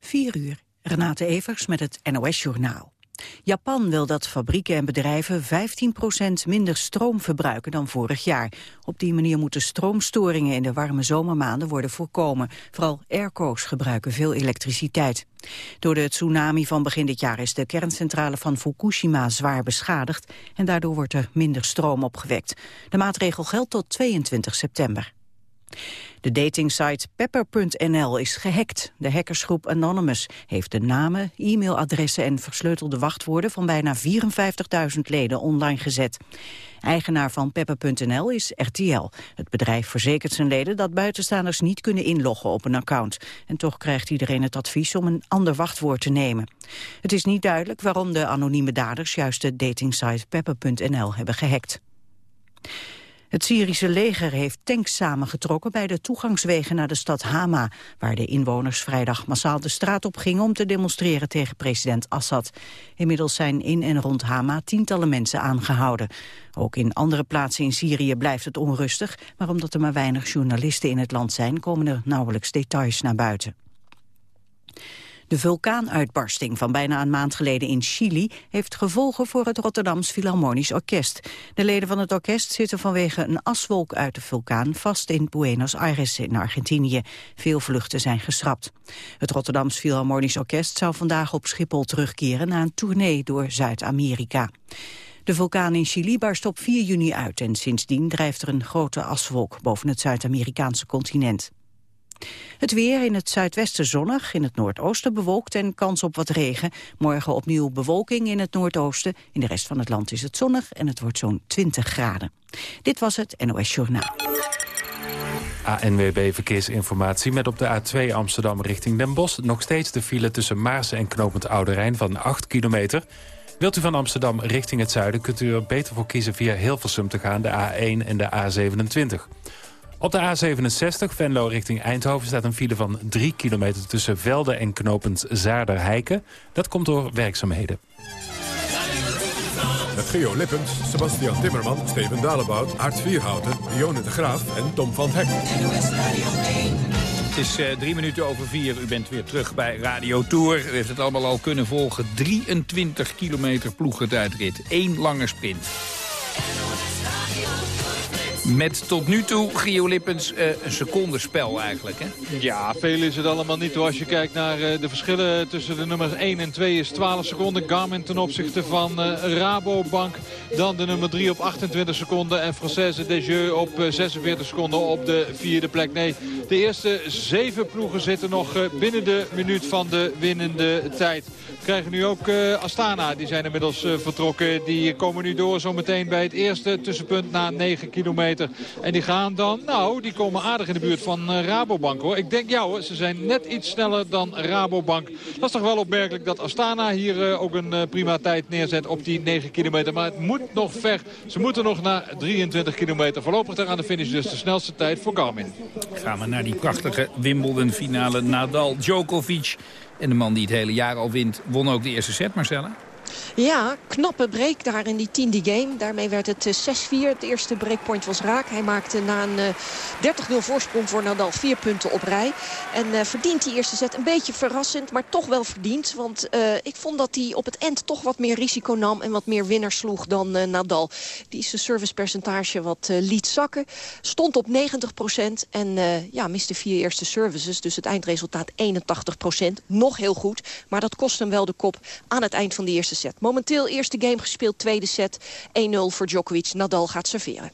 4 uur, Renate Evers met het NOS Journaal. Japan wil dat fabrieken en bedrijven 15% minder stroom verbruiken dan vorig jaar. Op die manier moeten stroomstoringen in de warme zomermaanden worden voorkomen. Vooral airco's gebruiken veel elektriciteit. Door de tsunami van begin dit jaar is de kerncentrale van Fukushima zwaar beschadigd en daardoor wordt er minder stroom opgewekt. De maatregel geldt tot 22 september. De datingsite Pepper.nl is gehackt. De hackersgroep Anonymous heeft de namen, e-mailadressen en versleutelde wachtwoorden van bijna 54.000 leden online gezet. Eigenaar van Pepper.nl is RTL. Het bedrijf verzekert zijn leden dat buitenstaanders niet kunnen inloggen op een account. En toch krijgt iedereen het advies om een ander wachtwoord te nemen. Het is niet duidelijk waarom de anonieme daders juist de datingsite Pepper.nl hebben gehackt. Het Syrische leger heeft tanks samengetrokken bij de toegangswegen naar de stad Hama, waar de inwoners vrijdag massaal de straat op gingen om te demonstreren tegen president Assad. Inmiddels zijn in en rond Hama tientallen mensen aangehouden. Ook in andere plaatsen in Syrië blijft het onrustig, maar omdat er maar weinig journalisten in het land zijn, komen er nauwelijks details naar buiten. De vulkaanuitbarsting van bijna een maand geleden in Chili heeft gevolgen voor het Rotterdams Philharmonisch Orkest. De leden van het orkest zitten vanwege een aswolk uit de vulkaan vast in Buenos Aires in Argentinië. Veel vluchten zijn geschrapt. Het Rotterdams Philharmonisch Orkest zou vandaag op Schiphol terugkeren na een tournee door Zuid-Amerika. De vulkaan in Chili barst op 4 juni uit en sindsdien drijft er een grote aswolk boven het Zuid-Amerikaanse continent. Het weer in het zuidwesten zonnig, in het noordoosten bewolkt en kans op wat regen. Morgen opnieuw bewolking in het noordoosten. In de rest van het land is het zonnig en het wordt zo'n 20 graden. Dit was het NOS Journaal. ANWB Verkeersinformatie met op de A2 Amsterdam richting Den Bosch... nog steeds de file tussen Maarsen en Knopend Oude Rijn van 8 kilometer. Wilt u van Amsterdam richting het zuiden... kunt u er beter voor kiezen via Hilversum te gaan, de A1 en de A27. Op de A67 Venlo richting Eindhoven staat een file van 3 kilometer... tussen Velde en knopend Zaarder-Heiken. Dat komt door werkzaamheden. Met Geo Lippens, Sebastian Timmerman, Steven Dalebout, Aart Vierhouten... Dionne de Graaf en Tom van Hek. Het is uh, drie minuten over vier. U bent weer terug bij Radio Tour. U heeft het allemaal al kunnen volgen. 23 kilometer ploegentijdrit. Eén lange sprint. Met tot nu toe, Gio Lippens, uh, een secondenspel eigenlijk, hè? Ja, veel is het allemaal niet. Als je kijkt naar uh, de verschillen tussen de nummers 1 en 2 is 12 seconden. Garmin ten opzichte van uh, Rabobank. Dan de nummer 3 op 28 seconden. En Française Desjeux op 46 seconden op de vierde plek. Nee, de eerste zeven ploegen zitten nog binnen de minuut van de winnende tijd. We krijgen nu ook Astana. Die zijn inmiddels vertrokken. Die komen nu door zometeen bij het eerste tussenpunt na 9 kilometer. En die gaan dan, nou, die komen aardig in de buurt van uh, Rabobank hoor. Ik denk, ja hoor, ze zijn net iets sneller dan Rabobank. Dat is toch wel opmerkelijk dat Astana hier uh, ook een uh, prima tijd neerzet op die 9 kilometer. Maar het moet nog ver. Ze moeten nog naar 23 kilometer. Voorlopig daar aan de finish dus de snelste tijd voor Garmin. Gaan we naar die prachtige Wimbledon finale Nadal Djokovic. En de man die het hele jaar al wint, won ook de eerste set, Marcella. Ja, knappe break daar in die tiende game. Daarmee werd het 6-4. Eh, het eerste breakpoint was raak. Hij maakte na een 30-0 eh, voorsprong voor Nadal vier punten op rij. En uh, verdient die eerste set een beetje verrassend, maar toch wel verdiend. Want ik vond dat hij op het eind toch wat meer risico nam en wat meer winnaars sloeg dan Nadal. Die zijn servicepercentage wat liet zakken. Stond op 90% en ja, miste vier eerste services. Dus het eindresultaat 81% Nog heel goed, maar dat kost hem wel de kop aan het eind van de eerste Momenteel eerste game gespeeld, tweede set. 1-0 voor Djokovic. Nadal gaat serveren.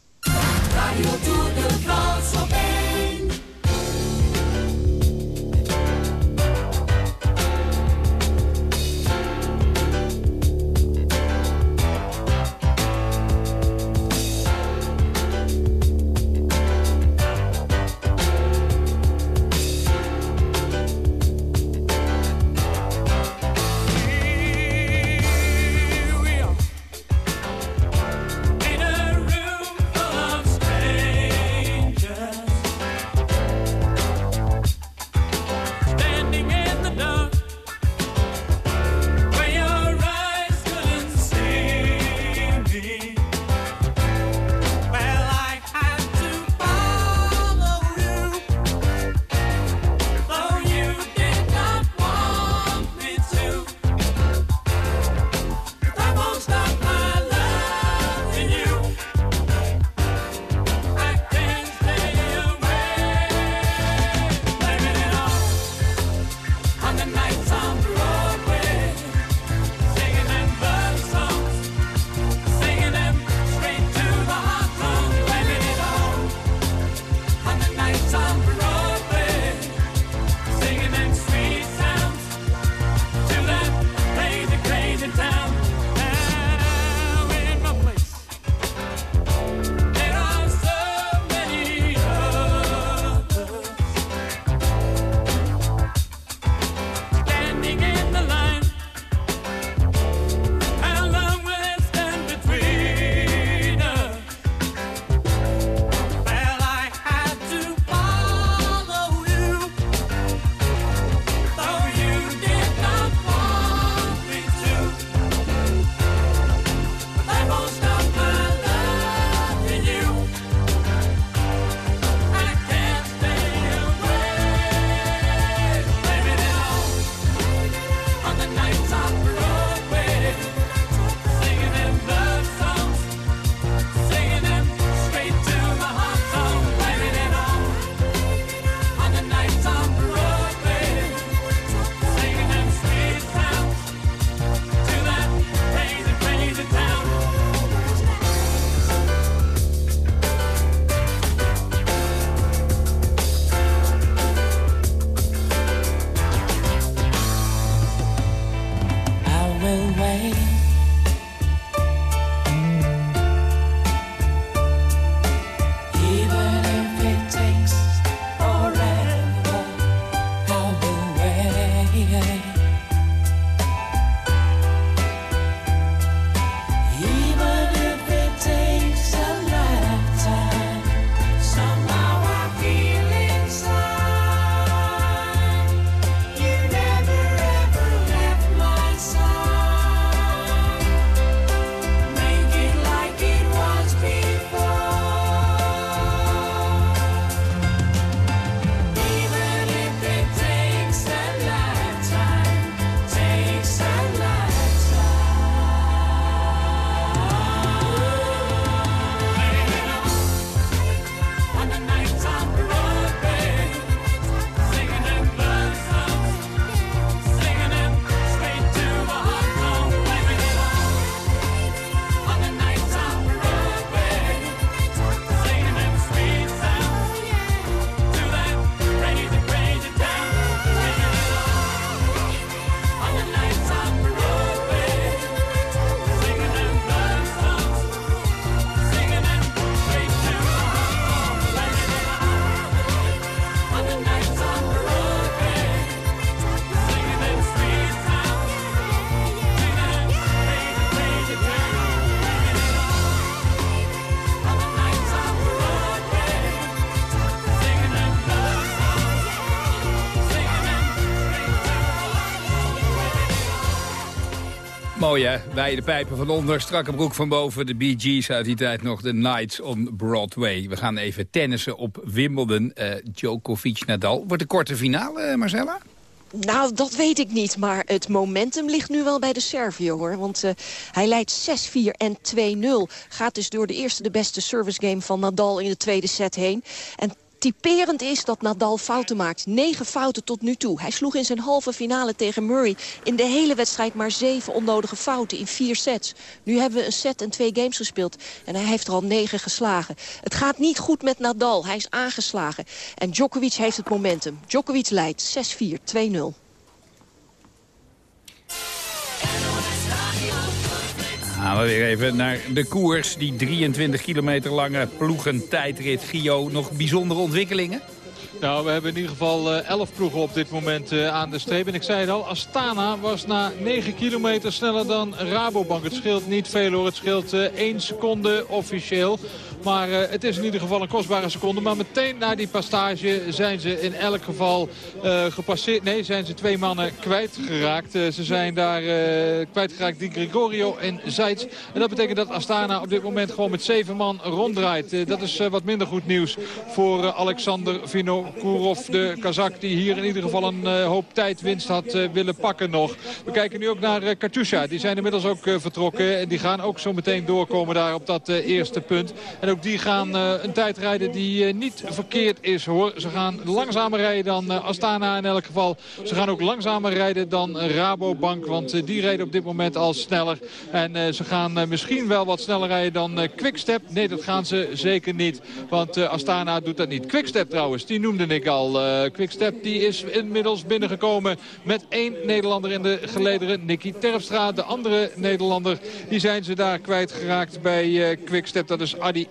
Wij de pijpen van onder, strakke broek van boven. De Bee Gees uit die tijd nog, de Knights on Broadway. We gaan even tennissen op Wimbledon. Uh, Djokovic-Nadal. Wordt een korte finale, Marcella? Nou, dat weet ik niet. Maar het momentum ligt nu wel bij de Servië, hoor. Want uh, hij leidt 6-4 en 2-0. Gaat dus door de eerste de beste service game van Nadal in de tweede set heen. En typerend is dat Nadal fouten maakt. Negen fouten tot nu toe. Hij sloeg in zijn halve finale tegen Murray in de hele wedstrijd maar zeven onnodige fouten in vier sets. Nu hebben we een set en twee games gespeeld en hij heeft er al negen geslagen. Het gaat niet goed met Nadal. Hij is aangeslagen. En Djokovic heeft het momentum. Djokovic leidt 6-4, 2-0. Gaan we weer even naar de koers. Die 23 kilometer lange ploegentijdrit. Gio, nog bijzondere ontwikkelingen? Nou, we hebben in ieder geval 11 uh, ploegen op dit moment uh, aan de streep. En ik zei het al, Astana was na 9 kilometer sneller dan Rabobank. Het scheelt niet veel hoor, het scheelt uh, 1 seconde officieel. Maar uh, het is in ieder geval een kostbare seconde. Maar meteen na die passage zijn ze in elk geval uh, gepasseerd. Nee, zijn ze twee mannen kwijtgeraakt. Uh, ze zijn daar kwijtgeraakt, die Gregorio en Zeitz. En dat betekent dat Astana op dit moment gewoon met zeven man ronddraait. dat is wat minder goed nieuws voor Alexander Vinokourov, de Kazak. Die hier in ieder geval een hoop tijdwinst had willen pakken nog. We kijken nu ook naar Katusha. Die zijn inmiddels ook vertrokken. En die gaan ook zo meteen doorkomen daar op dat eerste punt. Ook die gaan uh, een tijd rijden die uh, niet verkeerd is hoor. Ze gaan langzamer rijden dan uh, Astana in elk geval. Ze gaan ook langzamer rijden dan Rabobank. Want die rijden op dit moment al sneller. En ze gaan misschien wel wat sneller rijden dan Quickstep. Nee, dat gaan ze zeker niet. Want Astana doet dat niet. Quickstep trouwens, die noemde ik al. Quickstep die is inmiddels binnengekomen met één Nederlander in de gelederen. Nicky Terpstra, de andere Nederlander. Die zijn ze daar kwijtgeraakt bij Quickstep. Dat is Adi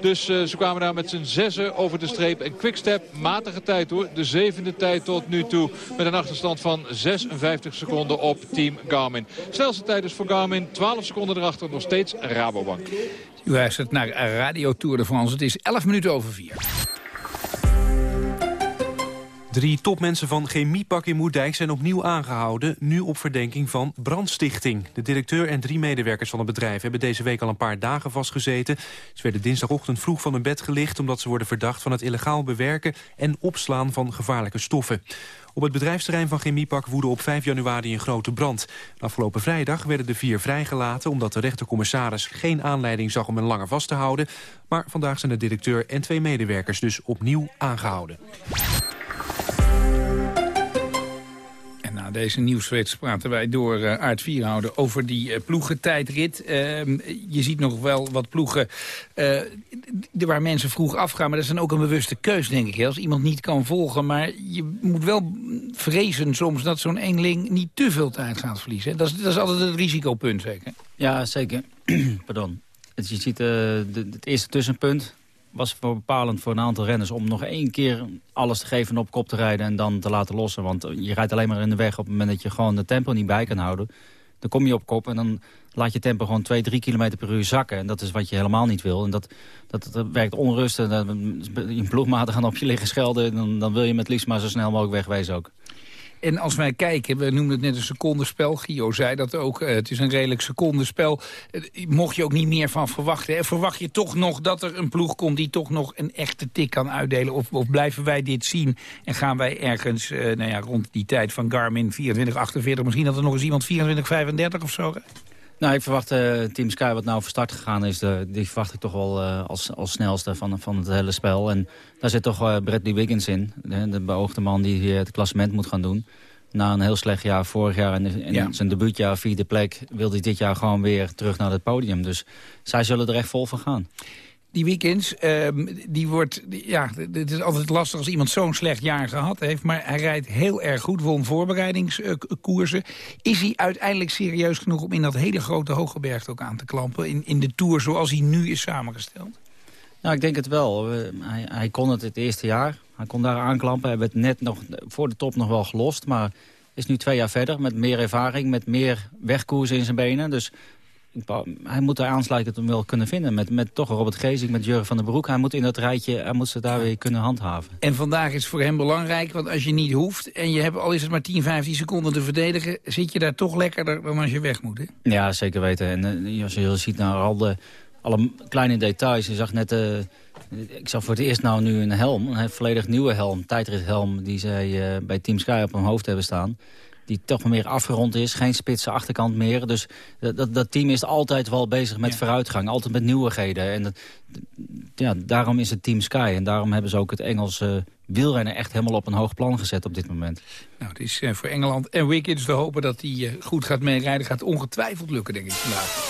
Dus uh, ze kwamen daar met z'n zessen over de streep. En Quickstep, matige tijd hoor. De zevende tijd tot nu toe. Met een achterstand van 56 seconden op Team Garmin. Snelste tijd is voor Garmin. 12 seconden erachter nog steeds Rabobank. U luistert naar Radio Tour de France. Het is 11 minuten over 4. Drie topmensen van Chemiepak in Moerdijk zijn opnieuw aangehouden... nu op verdenking van brandstichting. De directeur en drie medewerkers van het bedrijf... hebben deze week al een paar dagen vastgezeten. Ze werden dinsdagochtend vroeg van hun bed gelicht... omdat ze worden verdacht van het illegaal bewerken... en opslaan van gevaarlijke stoffen. Op het bedrijfsterrein van Chemiepak woedde op 5 januari een grote brand. Afgelopen vrijdag werden de vier vrijgelaten... omdat de rechtercommissaris geen aanleiding zag om hen langer vast te houden. Maar vandaag zijn de directeur en twee medewerkers dus opnieuw aangehouden. Deze nieuwsflits praten wij door uh, Aard Vierhouden over die uh, ploegentijdrit. Uh, je ziet nog wel wat ploegen uh, waar mensen vroeg afgaan. Maar dat is dan ook een bewuste keus, denk ik. Als iemand niet kan volgen. Maar je moet wel vrezen soms dat zo'n eenling niet te veel tijd gaat verliezen. Dat is, dat is altijd het risicopunt, zeker? Ja, zeker. Pardon. Je ziet het eerste tussenpunt was voor bepalend voor een aantal renners... om nog één keer alles te geven op kop te rijden en dan te laten lossen. Want je rijdt alleen maar in de weg op het moment dat je gewoon de tempo niet bij kan houden. Dan kom je op kop en dan laat je tempo gewoon 2, 3 km per uur zakken. En dat is wat je helemaal niet wil. En dat, dat, dat werkt onrust. En je ploegmaten gaan op je liggen schelden. Dan, dan wil je met liefst maar zo snel mogelijk wegwezen ook. En als wij kijken, we noemden het net een secondenspel. Gio zei dat ook, eh, het is een redelijk secondenspel. Uh, mocht je ook niet meer van verwachten. Verwacht je toch nog dat er een ploeg komt die toch nog een echte tik kan uitdelen? Of, of blijven wij dit zien en gaan wij ergens uh, nou ja, rond die tijd van Garmin 2448... misschien dat er nog eens iemand 2435 of zo... Nou, ik verwacht uh, Team Sky wat nou voor start gegaan is... De, die verwacht ik toch wel uh, als, als snelste van, van het hele spel. En daar zit toch uh, Bradley Wiggins in. De, de beoogde man die hier het klassement moet gaan doen. Na een heel slecht jaar vorig jaar en, en ja. zijn debuutjaar vierde plek... wil hij dit jaar gewoon weer terug naar het podium. Dus zij zullen er echt vol van gaan die weekends, uh, die wordt, ja, het is altijd lastig als iemand zo'n slecht jaar gehad heeft. Maar hij rijdt heel erg goed, won voorbereidingskoersen. Is hij uiteindelijk serieus genoeg om in dat hele grote Hooggebergte ook aan te klampen? In, in de Tour zoals hij nu is samengesteld? Nou, ik denk het wel. Hij, hij kon het het eerste jaar. Hij kon daar aanklampen. Hij werd net nog voor de top nog wel gelost. Maar is nu twee jaar verder met meer ervaring, met meer wegkoersen in zijn benen. Dus hij moet daar aansluitend wel kunnen vinden. Met, met toch Robert Gezing, met Jurgen van den Broek. Hij moet in dat rijtje, hij moet ze daar weer kunnen handhaven. En vandaag is voor hem belangrijk, want als je niet hoeft... en je hebt al is het maar 10, 15 seconden te verdedigen... zit je daar toch lekkerder dan als je weg moet, hè? Ja, zeker weten. En uh, als je ziet naar al de, alle kleine details... je zag net... Uh, ik zag voor het eerst nou nu een helm, een volledig nieuwe helm, tijdrithelm... die zij uh, bij Team Sky op hun hoofd hebben staan die toch meer afgerond is. Geen spitse achterkant meer. Dus dat, dat team is altijd wel bezig met vooruitgang. Altijd met nieuwigheden. En dat, ja, daarom is het Team Sky. En daarom hebben ze ook het Engelse wielrennen echt helemaal op een hoog plan gezet op dit moment. Nou, het is uh, voor Engeland en Wickens te hopen dat hij uh, goed gaat meerijden. Gaat ongetwijfeld lukken, denk ik, vandaag.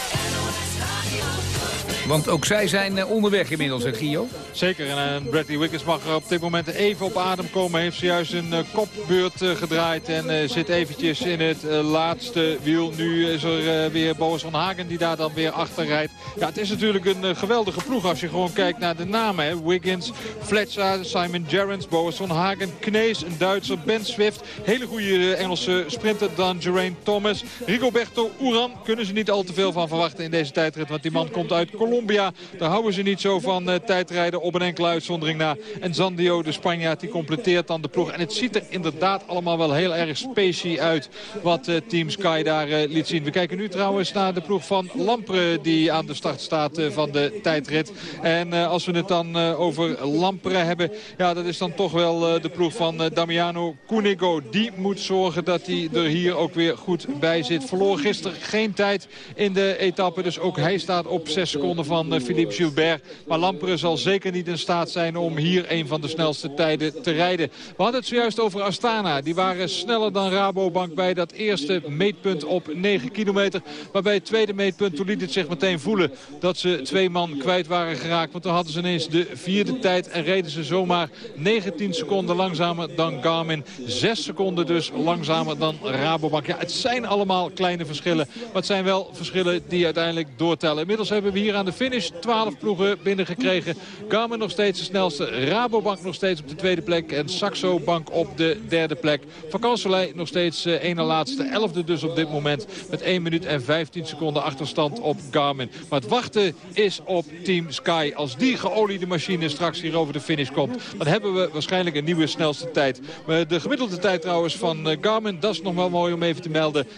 Want ook zij zijn eh, onderweg inmiddels, hè, Gio? Zeker. En uh, Bradley Wiggins mag op dit moment even op adem komen. Heeft zojuist een uh, kopbeurt gedraaid en zit eventjes in het laatste wiel. Nu is er weer Boas van Hagen die daar dan weer achter rijdt. Ja, het is natuurlijk een geweldige ploeg als je gewoon kijkt naar de namen. Hè. Wiggins, Fletcher, Simon Gerrans, Boas van Hagen, Knees, een Duitser, Ben Swift. Hele goede Engelse sprinter dan Geraint Thomas. Rigoberto Uran kunnen ze niet al te veel van verwachten in deze tijdrit. Want die man komt uit Colombia. Colombia. Daar houden ze niet zo van uh, tijdrijden op een enkele uitzondering na. En Zandio, de Spanjaard, die completeert dan de ploeg. En het ziet er inderdaad allemaal wel heel erg specie uit wat uh, Team Sky daar uh, liet zien. We kijken nu trouwens naar de ploeg van Lampre die aan de start staat van de tijdrit. En als we het dan over Lampre hebben, ja dat is dan toch wel de ploeg van Damiano Cunego. Die moet zorgen dat hij er hier ook weer goed bij zit. Verloor gisteren geen tijd in de etappe, dus ook hij staat op 6 seconden van eh, Philippe Gilbert. Maar Lampere zal zeker niet in staat zijn om hier een van de snelste tijden te rijden. We hadden het zojuist over Astana. Die waren sneller dan Rabobank bij dat eerste meetpunt op 9 kilometer. Maar bij het tweede meetpunt toen liet het zich meteen voelen dat ze twee man kwijt waren geraakt. Want toen hadden ze ineens de vierde tijd en reden ze zomaar 19 seconden langzamer dan Garmin. 6 seconden dus langzamer dan Rabobank. Ja, het zijn allemaal kleine verschillen. Maar het zijn wel verschillen die uiteindelijk doortellen. Inmiddels hebben we hier aan de finish. 12 ploegen binnengekregen. Garmin nog steeds de snelste. Rabobank nog steeds op de tweede plek. En Saxo Bank op de derde plek. Vakansolei nog steeds uh, ene laatste. Elfde dus op dit moment. Met 1 minuut en 15 seconden achterstand op Garmin. Maar het wachten is op Team Sky. Als die geoliede machine straks hier over de finish komt. Dan hebben we waarschijnlijk een nieuwe snelste tijd. De gemiddelde tijd trouwens van uh, Garmin. Dat is nog wel mooi om even te melden. 55,6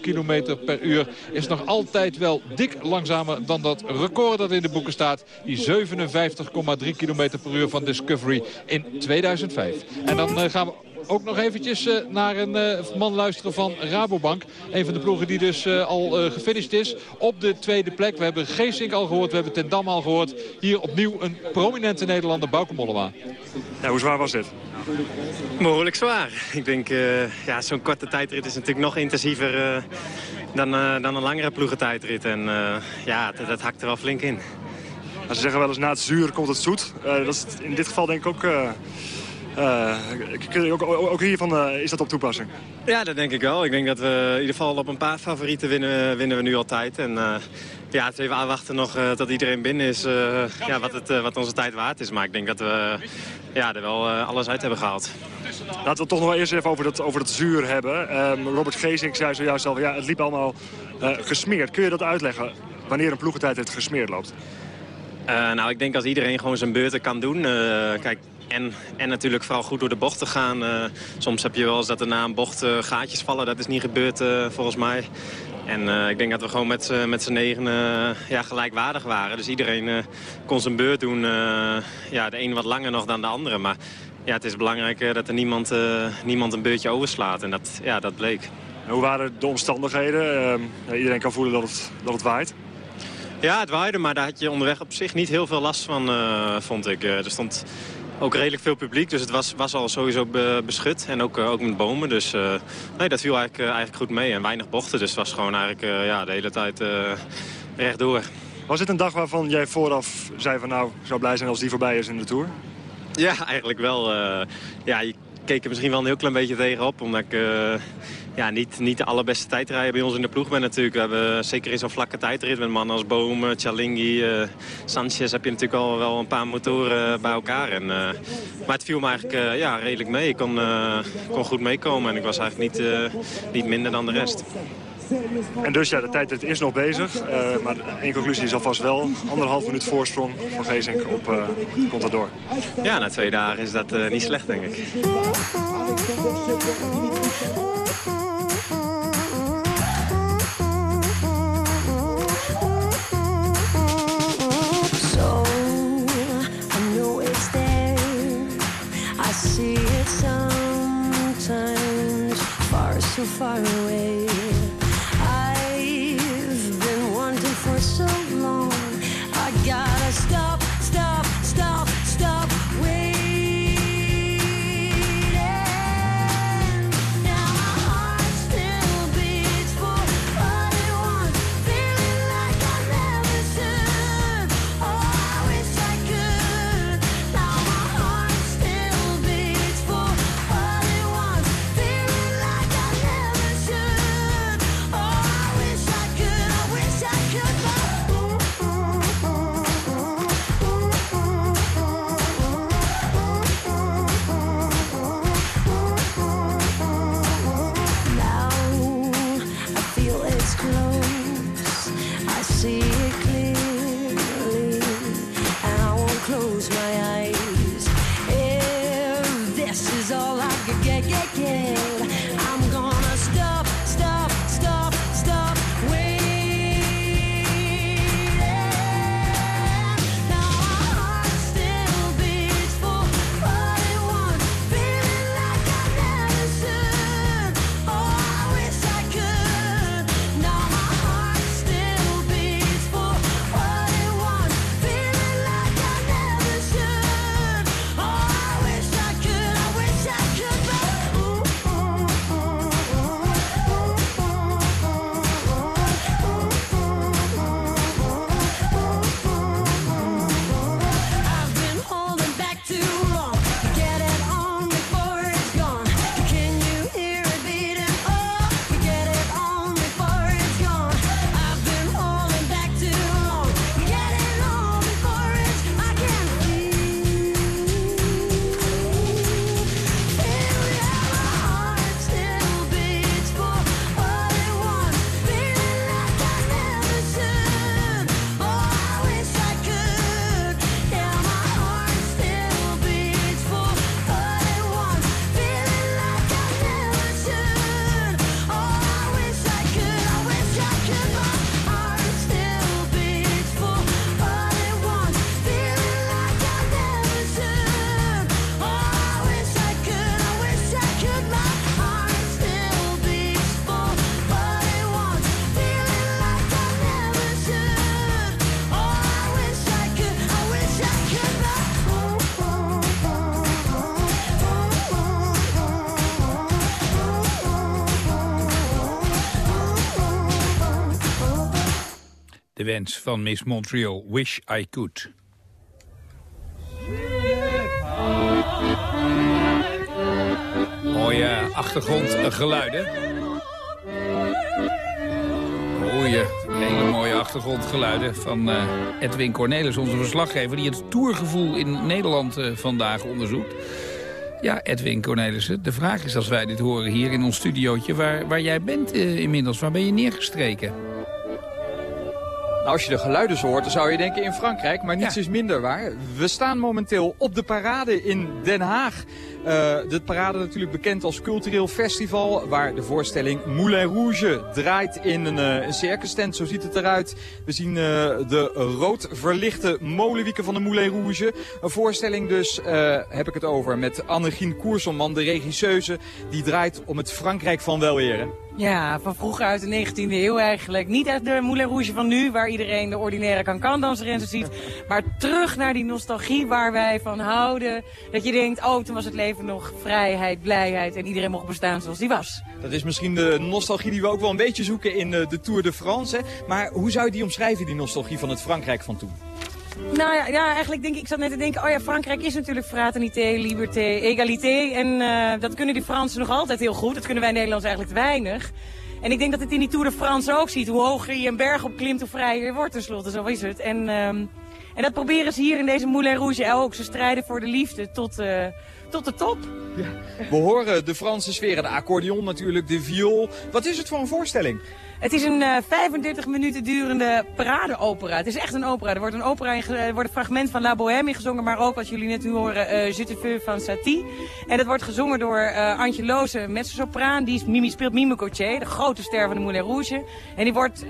kilometer per uur. Is nog altijd wel dik langzamer dan dat record dat in de boeken staat. Die 57,3 km per uur van Discovery in 2005. En dan uh, gaan we ook nog eventjes uh, naar een uh, man luisteren van Rabobank. Een van de ploegen die dus al gefinished is op de tweede plek. We hebben Geesink al gehoord, we hebben Ten Dam al gehoord. Hier opnieuw een prominente Nederlander, Bauke Mollema. Hoe zwaar was dit? Behoorlijk zwaar. Ik denk, ja, zo'n korte tijdrit is natuurlijk nog intensiever dan, uh, dan een langere ploegentijdrit. En uh, ja, dat, dat hakt er wel flink in. Ze zeggen wel eens na het zuur komt het zoet. Uh, dat is in dit geval denk ik ook... ook, ook hiervan is dat op toepassing? Ja, dat denk ik wel. Ik denk dat we in ieder geval op een paar favorieten winnen, winnen we nu altijd. En ja, het is even aanwachten nog dat iedereen binnen is ja, wat, het, wat onze tijd waard is. Maar ik denk dat we ja, er wel alles uit hebben gehaald. Laten we het toch nog eerst even over dat, over het zuur hebben. Um, Robert Geesink zei zojuist al, ja, het liep allemaal uh, gesmeerd. Kun je dat uitleggen wanneer een ploegentijd het gesmeerd loopt? Uh, nou, ik denk als iedereen gewoon zijn beurten kan doen. Uh, kijk, en, en natuurlijk vooral goed door de bocht te gaan. Uh, soms heb je wel eens dat er na een bocht gaatjes vallen. Dat is niet gebeurd volgens mij. En ik denk dat we gewoon met, met z'n negen ja, gelijkwaardig waren. Dus iedereen kon zijn beurt doen. ja, de een wat langer nog dan de andere. Maar ja, het is belangrijk eh, dat er niemand, niemand een beurtje overslaat. En dat, ja, dat bleek. En hoe waren de omstandigheden? Uh, iedereen kan voelen dat het, dat het waait. Ja, het waaide, maar daar had je onderweg op zich niet heel veel last van, vond ik. er stond ook redelijk veel publiek, dus het was, was al sowieso beschut. En ook, ook met bomen, dus nee, dat viel eigenlijk, eigenlijk goed mee. En weinig bochten, dus het was gewoon eigenlijk ja, de hele tijd rechtdoor. Was het een dag waarvan jij vooraf zei van nou, zou blij zijn als die voorbij is in de Tour? Ja, eigenlijk wel. Ja, je keek er misschien wel een heel klein beetje tegenop. Omdat ik ja, niet, niet de allerbeste tijdrijder bij ons in de ploeg ben natuurlijk. We hebben zeker in zo'n vlakke tijdrit met mannen als Boom, Chalingi, uh, Sanchez... heb je natuurlijk al wel een paar motoren bij elkaar. En, maar het viel me eigenlijk ja, redelijk mee. Ik kon, kon goed meekomen en ik was eigenlijk niet, niet minder dan de rest. En dus ja, de tijdrit is nog bezig. Uh, maar één conclusie is alvast wel. Anderhalf minuut voorsprong van Geesink op uh, Contador. Ja, na twee dagen is dat uh, niet slecht, denk ik. see it sometimes, far so far away. Wens van Miss Montreal, Wish I Could. Mooie achtergrondgeluiden. Mooie, hele mooie achtergrondgeluiden van eh, Edwin Cornelis, onze verslaggever... die het tourgevoel in Nederland eh, vandaag onderzoekt. Ja, Edwin Cornelissen, de vraag is als wij dit horen hier in ons studiootje... waar, waar jij bent eh, inmiddels, waar ben je neergestreken? Nou, als je de geluiden zo hoort, dan zou je denken in Frankrijk, maar niets is minder waar. We staan momenteel op de parade in Den Haag. Uh, de parade natuurlijk bekend als cultureel festival, waar de voorstelling Moulin Rouge draait in een, uh, een circus tent. Zo ziet het eruit. We zien uh, de rood verlichte molenwieken van de Moulin Rouge. Een voorstelling dus, heb ik het over, met Annegien Koerselman, de regisseuse. Die draait om het Frankrijk van weleer. Ja, van vroeger uit de 19e eeuw eigenlijk. Niet echt de Moulin Rouge van nu, waar iedereen de ordinaire cancan-danser in ziet. Maar terug naar die nostalgie waar wij van houden. Dat je denkt, oh, toen was het leven nog vrijheid, blijheid en iedereen mocht bestaan zoals die was. Dat is misschien de nostalgie die we ook wel een beetje zoeken in de Tour de France. Hè? Maar hoe zou je die omschrijven, die nostalgie van het Frankrijk van toen? Nou ja, ja, eigenlijk denk ik, ik zat net te denken, oh ja, Frankrijk is natuurlijk fraternité, liberté, égalité. En uh, dat kunnen die Fransen nog altijd heel goed. Dat kunnen wij Nederlanders eigenlijk te weinig. En ik denk dat het in die Tour de France ook ziet. Hoe hoger je een berg op klimt, hoe vrijer je wordt tenslotte. Zo is het. En, um, en dat proberen ze hier in deze Moulin Rouge ook. Ze strijden voor de liefde tot, uh, tot de top. Ja. We horen de Franse sfeer, de accordeon natuurlijk, de viool. Wat is het voor een voorstelling? Het is een eh, 35 minuten durende paradeopera. Het is echt een opera. Er wordt een opera in, er wordt een fragment van La Bohème ingezongen, maar ook wat jullie net nu horen, Je te veux van Satie. En dat wordt gezongen door eh, Antje Loze met zijn sopraan. Die is, Mimi, speelt Mime Gauthier, de grote ster van de Moulin Rouge. En die wordt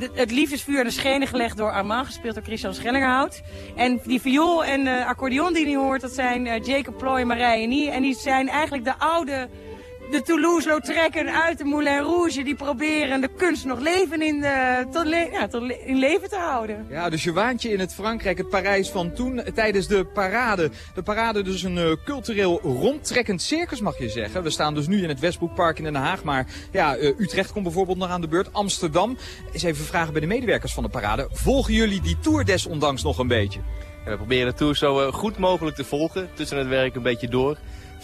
het, het liefdesvuur aan de schenen gelegd door Armand, gespeeld door Christian Schellingerhout. En die viool en eh, accordeon die je hoort, dat zijn eh, Jacob Ploy en Nie. En die zijn eigenlijk de oude de Toulouse-Lautrekken uit de Moulin Rouge... die proberen de kunst nog leven in, de, tot le- ja, tot le- in leven te houden. Ja, dus je waant je in het Frankrijk, het Parijs van toen, eh, tijdens de parade. De parade dus een eh, cultureel rondtrekkend circus, mag je zeggen. We staan dus nu in het Westbroekpark in Den Haag, maar ja, eh, Utrecht komt bijvoorbeeld nog aan de beurt. Amsterdam. Eens even vragen bij de medewerkers van de parade. Volgen jullie die tour desondanks nog een beetje? En we proberen de tour zo eh, goed mogelijk te volgen, tussen het werk een beetje door.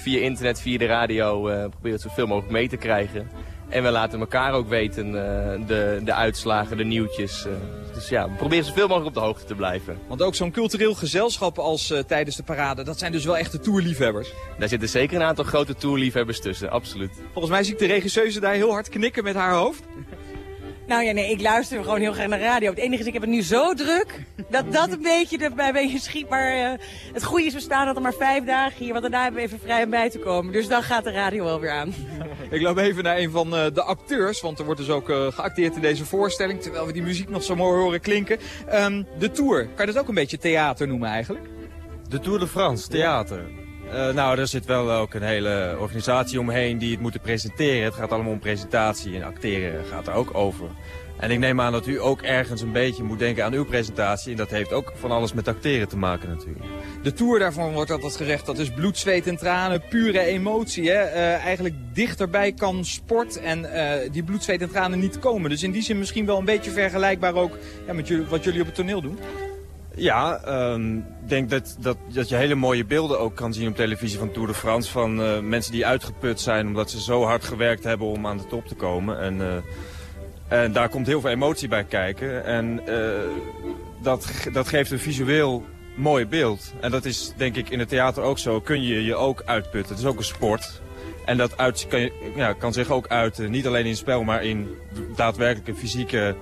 Via internet, via de radio, eh proberen het zoveel mogelijk mee te krijgen. En we laten elkaar ook weten eh, de, de uitslagen, de nieuwtjes. eh. dus ja, we proberen zoveel mogelijk op de hoogte te blijven. Want ook zo'n cultureel gezelschap als tijdens de parade, dat zijn dus wel echte tourliefhebbers. Daar zitten zeker een aantal grote tourliefhebbers tussen, absoluut. Volgens mij zie ik de regisseuse daar heel hard knikken met haar hoofd. Nou ja, nee, ik luister gewoon heel graag naar de radio. Het enige is, ik heb het nu zo druk, dat dat een beetje erbij een beetje schiet. Maar eh, het goede is, we staan altijd maar vijf dagen hier, want daarna hebben we even vrij om bij te komen. Dus dan gaat de radio wel weer aan. Ik loop even naar een van eh, de acteurs, want er wordt dus ook eh, geacteerd in deze voorstelling, terwijl we die muziek nog zo mooi horen klinken. Ehm, de tour, kan je dat ook een beetje theater noemen eigenlijk? De Tour de France, theater. Eh, nou, er zit wel ook een hele organisatie omheen die het moeten presenteren. Het gaat allemaal om presentatie en acteren gaat er ook over. En ik neem aan dat u ook ergens een beetje moet denken aan uw presentatie. En dat heeft ook van alles met acteren te maken natuurlijk. De tour daarvan wordt altijd gezegd, dat is bloed, zweet en tranen, pure emotie. Hè? Eh, eigenlijk dichterbij kan sport en eh, die bloed, zweet en tranen niet komen. Dus in die zin misschien wel een beetje vergelijkbaar ook ja, met wat jullie op het toneel doen. Ja, ehm, ik denk dat, dat, dat je hele mooie beelden ook kan zien op televisie van Tour de France. Van eh, mensen die uitgeput zijn omdat ze zo hard gewerkt hebben om aan de top te komen. En, eh, en daar komt heel veel emotie bij kijken. En eh, dat, dat geeft een visueel mooi beeld. En dat is denk ik in het theater ook zo. Kun je je ook uitputten. Het is ook een sport. En dat uit, kan, je, ja, kan zich ook uiten, niet alleen in spel, maar in daadwerkelijke fysieke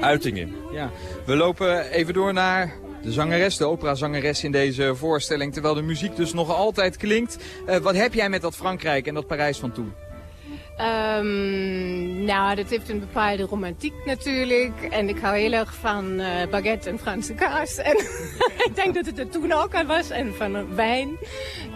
uitingen. Ja, we lopen even door naar de zangeres, de operazangeres in deze voorstelling. Terwijl de muziek dus nog altijd klinkt. Eh, wat heb jij met dat Frankrijk en dat Parijs van toen? Ehm, nou, dat heeft een bepaalde romantiek natuurlijk. En ik hou heel erg van eh, baguette en Franse kaas. En ik denk dat het er toen ook al was. En van wijn.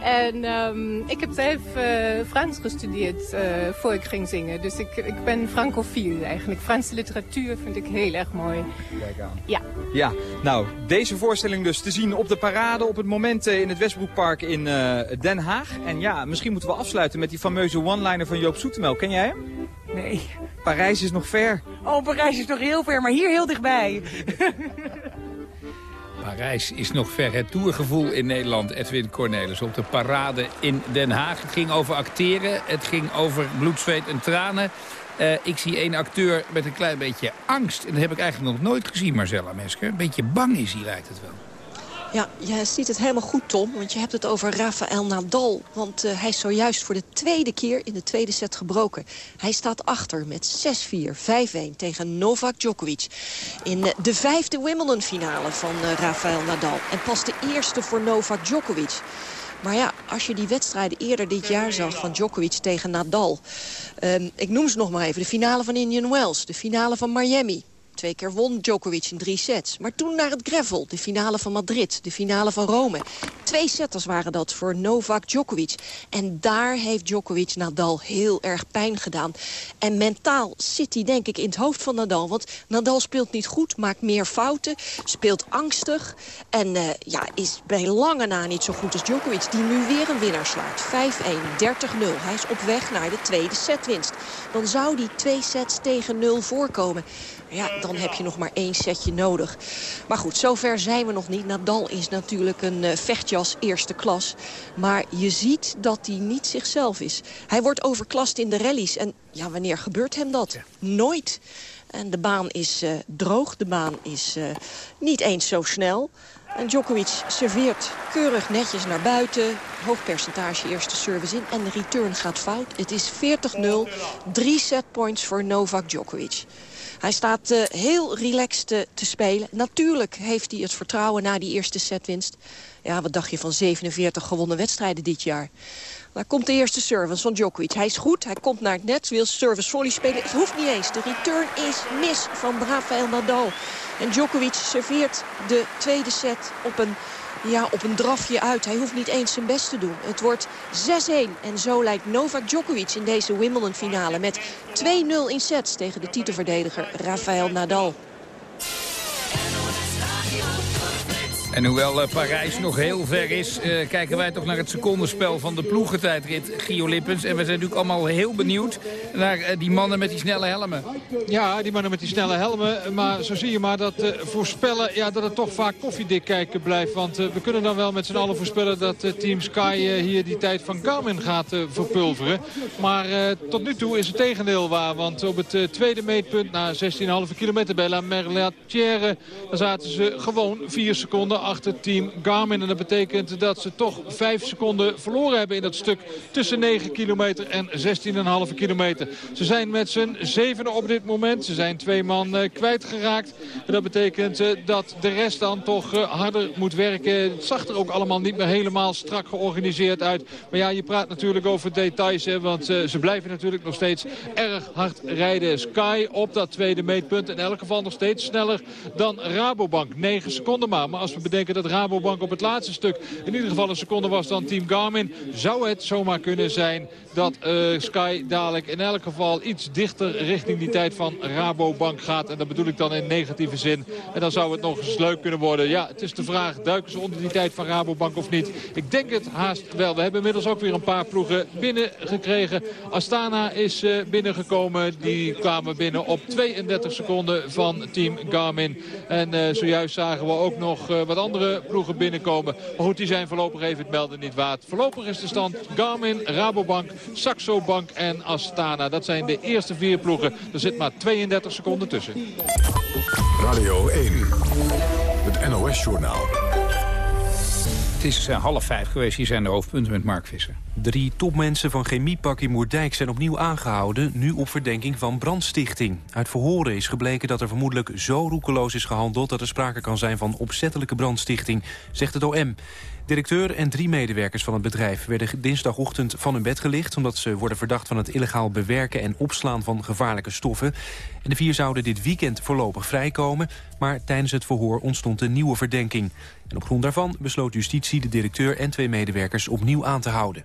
En ehm, ik heb zelf eh, Frans gestudeerd eh, voor ik ging zingen. Dus ik, ik ben francofiel eigenlijk. Franse literatuur vind ik heel erg mooi. Kijk aan. Ja. Ja, nou, deze voorstelling dus te zien op de parade op het moment in het Westbroekpark in Den Haag. En ja, misschien moeten we afsluiten met die fameuze one-liner van Joop Ken jij hem? Nee. Parijs is nog ver. Oh, Parijs is nog heel ver, maar hier heel dichtbij. Parijs is nog ver. Het tourgevoel in Nederland, Edwin Cornelis, op de parade in Den Haag. Het ging over acteren, het ging over bloed, zweet en tranen. Eh, ik zie één acteur met een klein beetje angst. En dat heb ik eigenlijk nog nooit gezien, Marcella Mesker. Een beetje bang is hij, lijkt het wel. Ja, je ziet het helemaal goed, Tom. Want je hebt het over Rafael Nadal. Want eh, hij is zojuist voor de tweede keer in de tweede set gebroken. Hij staat achter met 6-4, 5-1 tegen Novak Djokovic. In eh, de vijfde Wimbledon-finale van eh, Rafael Nadal. En pas de eerste voor Novak Djokovic. Maar ja, als je die wedstrijden eerder dit jaar zag van Djokovic tegen Nadal. ehm, ik noem ze nog maar even. De finale van Indian Wells, de finale van Miami. Twee keer won Djokovic in drie sets. Maar toen naar het gravel, de finale van Madrid, de finale van Rome. Twee setters waren dat voor Novak Djokovic. En daar heeft Djokovic Nadal heel erg pijn gedaan. En mentaal zit hij denk ik in het hoofd van Nadal. Want Nadal speelt niet goed, maakt meer fouten, speelt angstig. En eh, ja, is bij lange na niet zo goed als Djokovic, die nu weer een winnaar slaat. 5-1, 30-0. Hij is op weg naar de tweede setwinst. Dan zou die twee sets tegen 0 voorkomen. Ja, dan heb je nog maar één setje nodig. Maar goed, zover zijn we nog niet. Nadal is natuurlijk een eh, vechtjas eerste klas. Maar je ziet dat hij niet zichzelf is. Hij wordt overklast in de rallies. En ja, wanneer gebeurt hem dat? Nooit. En de baan is eh, droog, de baan is eh, niet eens zo snel. Djokovic serveert keurig netjes naar buiten. Hoog percentage eerste service in. En de return gaat fout. Het is 40-0. Drie setpoints voor Novak Djokovic. Hij staat eh, heel relaxed eh, te spelen. Natuurlijk heeft hij het vertrouwen na die eerste setwinst. Ja, wat dacht je van 47 gewonnen wedstrijden dit jaar? Daar komt de eerste service van Djokovic. Hij is goed, hij komt naar het net, wil service volley spelen. Het hoeft niet eens. De return is mis van Rafael Nadal. En Djokovic serveert de tweede set op een, ja, op een drafje uit. Hij hoeft niet eens zijn best te doen. Het wordt 6-1. En zo lijkt Novak Djokovic in deze Wimbledon-finale... met 2-0 in sets tegen de titelverdediger Rafael Nadal. En hoewel eh, Parijs nog heel ver is, eh, kijken wij toch naar het secondenspel van de ploegentijdrit Gio Lippens. En we zijn natuurlijk allemaal heel benieuwd naar eh, die mannen met die snelle helmen. Ja, die mannen met die snelle helmen. Maar zo zie je maar dat voorspellen, ja, dat het toch vaak koffiedik kijken blijft. Want we kunnen dan wel met z'n allen voorspellen dat Team Sky hier die tijd van Garmin gaat verpulveren. Maar tot nu toe is het tegendeel waar. Want op het tweede meetpunt na 16,5 kilometer bij La Merlatière... daar zaten ze gewoon 4 seconden achter Team Garmin. En dat betekent dat ze toch 5 seconden verloren hebben in dat stuk tussen 9 kilometer en 16,5 kilometer. Ze zijn met z'n zevende op dit moment. Ze zijn twee man eh, kwijtgeraakt. En dat betekent eh, dat de rest dan toch eh, harder moet werken. Het zag er ook allemaal niet meer helemaal strak georganiseerd uit. Maar ja, je praat natuurlijk over details. Hè, want ze blijven natuurlijk nog steeds erg hard rijden. Sky op dat tweede meetpunt. In elk geval nog steeds sneller dan Rabobank. 9 seconden maar. Maar als we bedenken dat Rabobank op het laatste stuk in ieder geval een seconde was dan Team Garmin. Zou het zomaar kunnen zijn dat eh, Sky dadelijk in elk geval iets dichter richting die tijd van Rabobank gaat. En dat bedoel ik dan in negatieve zin. En dan zou het nog eens leuk kunnen worden. Ja, het is de vraag, duiken ze onder die tijd van Rabobank of niet? Ik denk het haast wel. We hebben inmiddels ook weer een paar ploegen binnengekregen. Astana is eh, binnengekomen. Die kwamen binnen op 32 seconden van team Garmin. En eh, zojuist zagen we ook nog wat andere ploegen binnenkomen. Maar goed, die zijn voorlopig even het melden niet waard. Voorlopig is de stand Garmin, Rabobank, Saxo Bank en Astana. Dat zijn de eerste vier ploegen. Er zit maar 32 seconden tussen. Radio 1, het NOS-journaal. Het is eh, half vijf geweest, hier zijn de hoofdpunten met Mark Visser. Drie topmensen van chemiepak in Moerdijk zijn opnieuw aangehouden... nu op verdenking van brandstichting. Uit verhoren is gebleken dat er vermoedelijk zo roekeloos is gehandeld... dat er sprake kan zijn van opzettelijke brandstichting, zegt het OM. Directeur en drie medewerkers van het bedrijf werden dinsdagochtend van hun bed gelicht... omdat ze worden verdacht van het illegaal bewerken en opslaan van gevaarlijke stoffen. En de vier zouden dit weekend voorlopig vrijkomen... maar tijdens het verhoor ontstond een nieuwe verdenking. En op grond daarvan besloot justitie de directeur en twee medewerkers opnieuw aan te houden.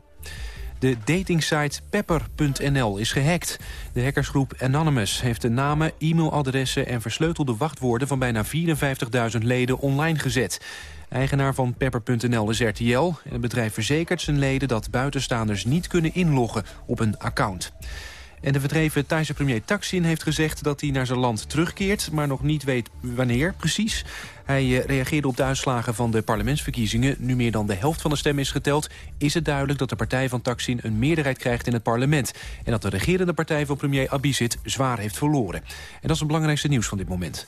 De datingsite pepper.nl is gehackt. De hackersgroep Anonymous heeft de namen, e-mailadressen... en versleutelde wachtwoorden van bijna 54.000 leden online gezet. Eigenaar van Pepper.nl is RTL. En het bedrijf verzekert zijn leden dat buitenstaanders niet kunnen inloggen op een account. En de verdreven Thaise premier Thaksin heeft gezegd dat hij naar zijn land terugkeert... maar nog niet weet wanneer precies. Hij eh, reageerde op de uitslagen van de parlementsverkiezingen. Nu meer dan de helft van de stemmen is geteld... is het duidelijk dat de partij van Thaksin een meerderheid krijgt in het parlement. En dat de regerende partij van premier Abhisit zwaar heeft verloren. En dat is het belangrijkste nieuws van dit moment.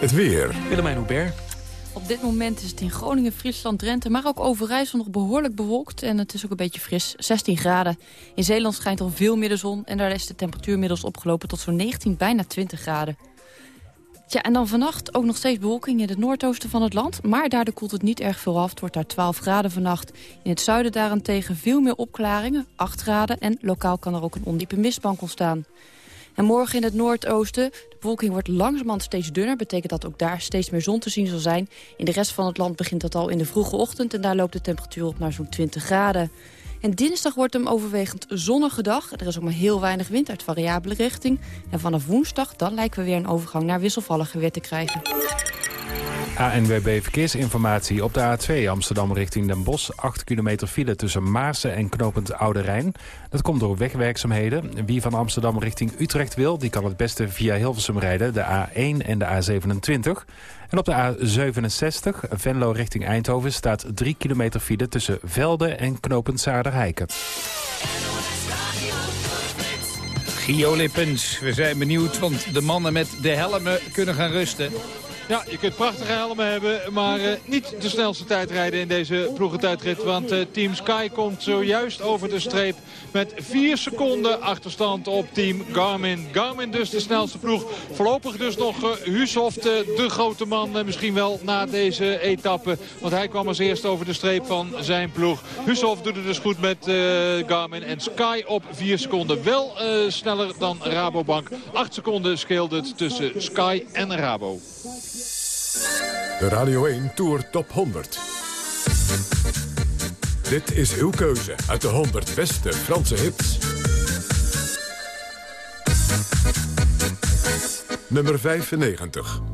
Het weer. Willemijn Hubert. Op dit moment is het in Groningen, Friesland, Drenthe... maar ook Overijssel nog behoorlijk bewolkt en het is ook een beetje fris. 16 graden. In Zeeland schijnt al veel meer de zon... en daar is de temperatuur inmiddels opgelopen tot zo'n 19, bijna 20 graden. Tja, en dan vannacht ook nog steeds bewolking in het noordoosten van het land... maar daardoor koelt het niet erg veel af. Het wordt daar 12 graden vannacht. In het zuiden daarentegen veel meer opklaringen, 8 graden... en lokaal kan er ook een ondiepe mistbank ontstaan. En morgen in het noordoosten, de bewolking wordt langzamerhand steeds dunner. Betekent dat ook daar steeds meer zon te zien zal zijn. In de rest van het land begint dat al in de vroege ochtend... en daar loopt de temperatuur op naar zo'n 20 graden. En dinsdag wordt een overwegend zonnige dag. Er is ook maar heel weinig wind uit variabele richting. En vanaf woensdag dan lijken we weer een overgang naar wisselvallige weer te krijgen. ANWB Verkeersinformatie op de A2 Amsterdam richting Den Bosch. 8 kilometer file tussen Maarsen en Knopend Oude Rijn. Dat komt door wegwerkzaamheden. Wie van Amsterdam richting Utrecht wil, die kan het beste via Hilversum rijden. De A1 en de A27. En op de A67 Venlo richting Eindhoven staat 3 kilometer file tussen Velde en Knopend Zaarderheiken. Gio Lippens, we zijn benieuwd, want de mannen met de helmen kunnen gaan rusten. Ja, je kunt prachtige helmen hebben, maar eh, niet de snelste tijd rijden in deze ploegentijdrit. Want eh, Team Sky komt zojuist over de streep met 4 seconden achterstand op Team Garmin. Garmin dus de snelste ploeg. Voorlopig dus nog uh, Hushoft, uh, de grote man, misschien wel na deze etappe. Want hij kwam als eerste over de streep van zijn ploeg. Hushoft doet het dus goed met Garmin en Sky op 4 seconden. Wel sneller dan Rabobank. 8 seconden scheelde het tussen Sky en Rabo. De Radio 1 Tour Top 100. Dit is uw keuze uit de 100 beste Franse hits. Nummer 95.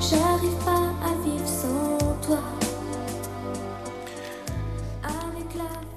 J'arrive pas à vivre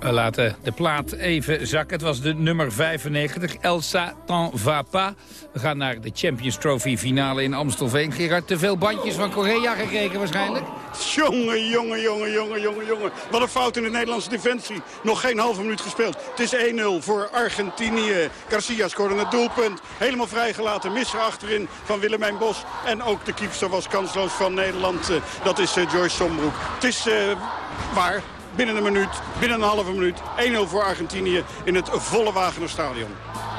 We laten de plaat even zakken. Het was de nummer 95, Elsa T'en va pas. We gaan naar de Champions Trophy finale in Amstelveen. Gerard, te veel bandjes van Korea gekeken waarschijnlijk? Jongen, jongen, jongen, jongen, jongen, jongen. Wat een fout in de Nederlandse defensie. Nog geen halve minuut gespeeld. Het is 1-0 voor Argentinië. Garcia scoorde het doelpunt. Helemaal vrijgelaten. Misser achterin van Willemijn Bos. En ook de keeper was kansloos van Nederland. Eh, Dat is eh, Joyce Sombroek. Het is eh, waar. Binnen een minuut, binnen een halve minuut. 1-0 voor Argentinië in het volle Wagenerstadion. Où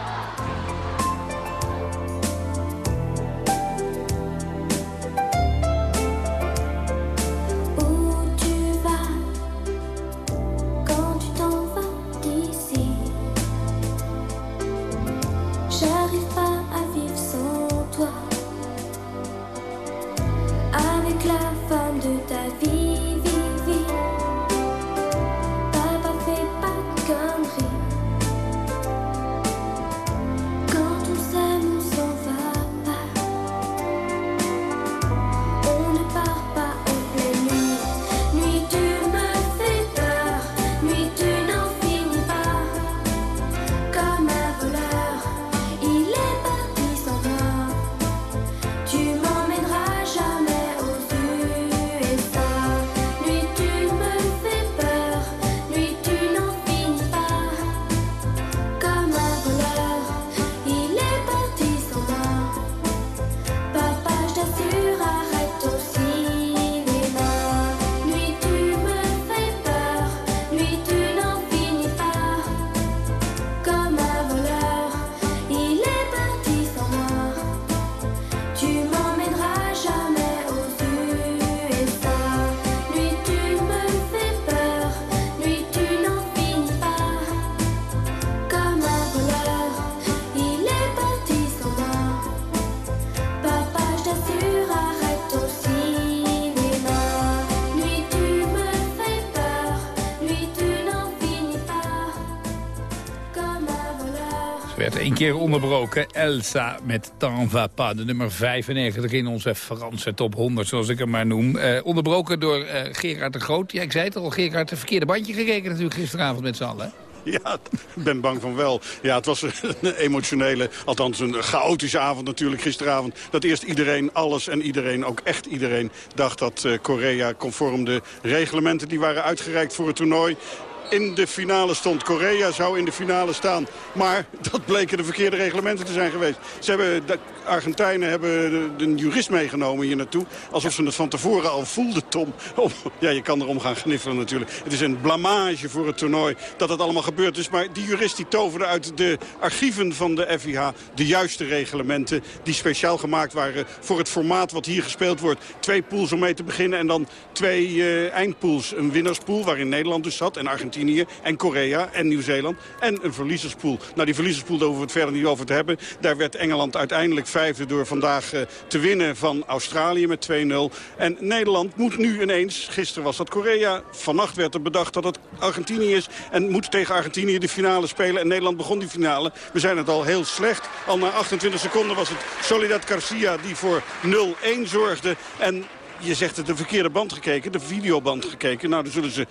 Één keer onderbroken. Elsa met T'en va pas, de nummer 95 in onze Franse top 100, zoals ik hem maar noem. Eh, onderbroken door eh, Gerard de Groot. Ja, ik zei het al, Gerard, het verkeerde bandje gekeken natuurlijk gisteravond met z'n allen. Ja, ik ben bang van wel. Ja, het was een emotionele, althans een chaotische avond natuurlijk gisteravond. Dat eerst iedereen, alles en iedereen, ook echt iedereen, dacht dat eh, Korea conform de reglementen die waren uitgereikt voor het toernooi in de finale stond. Korea zou in de finale staan. Maar dat bleken de verkeerde reglementen te zijn geweest. Ze hebben, de Argentijnen hebben een jurist meegenomen hier naartoe. Alsof ze het van tevoren al voelden, Tom. Ja, je kan erom gaan gniffelen natuurlijk. Het is een blamage voor het toernooi dat het allemaal gebeurd is. Maar die jurist die toverde uit de archieven van de FIH de juiste reglementen. Die speciaal gemaakt waren voor het formaat wat hier gespeeld wordt. Twee pools om mee te beginnen en dan twee eh, eindpools. Een winnaarspool waarin Nederland dus zat en Argentinië en Korea en Nieuw-Zeeland. En een verliezerspool. Nou, die verliezerspool, daar we het verder niet over te hebben. Daar werd Engeland uiteindelijk vijfde door vandaag eh, te winnen van Australië met 2-0. En Nederland moet nu ineens, gisteren was dat Korea, vannacht werd er bedacht dat het Argentinië is. En moet tegen Argentinië de finale spelen. En Nederland begon die finale. We zijn het al heel slecht. Al na 28 seconden was het Soledad Garcia die voor 0-1 zorgde. En je zegt het, de verkeerde band gekeken, de videoband gekeken. Nou, dan zullen ze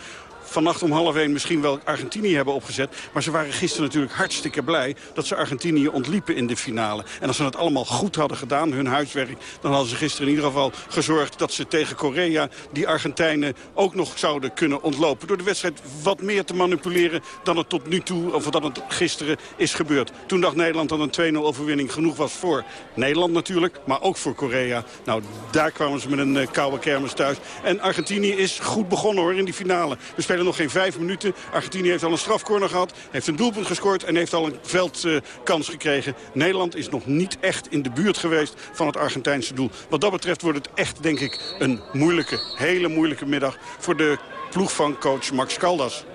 vannacht om half één misschien wel Argentinië hebben opgezet. Maar ze waren gisteren natuurlijk hartstikke blij dat ze Argentinië ontliepen in de finale. En als ze het allemaal goed hadden gedaan, hun huiswerk... dan hadden ze gisteren in ieder geval gezorgd dat ze tegen Korea... die Argentijnen ook nog zouden kunnen ontlopen. Door de wedstrijd wat meer te manipuleren dan het tot nu toe... of dan het gisteren is gebeurd. Toen dacht Nederland dat een 2-0 overwinning genoeg was voor Nederland natuurlijk... maar ook voor Korea. Nou, daar kwamen ze met een eh, koude kermis thuis. En Argentinië is goed begonnen hoor in die finale. We spelen nog geen vijf minuten. Argentinië heeft al een strafcorner gehad, heeft een doelpunt gescoord... en heeft al een veldkans gekregen. Nederland is nog niet echt in de buurt geweest van het Argentijnse doel. Wat dat betreft wordt het echt, denk ik, een moeilijke, hele moeilijke middag... voor de ploeg van coach Max Caldas.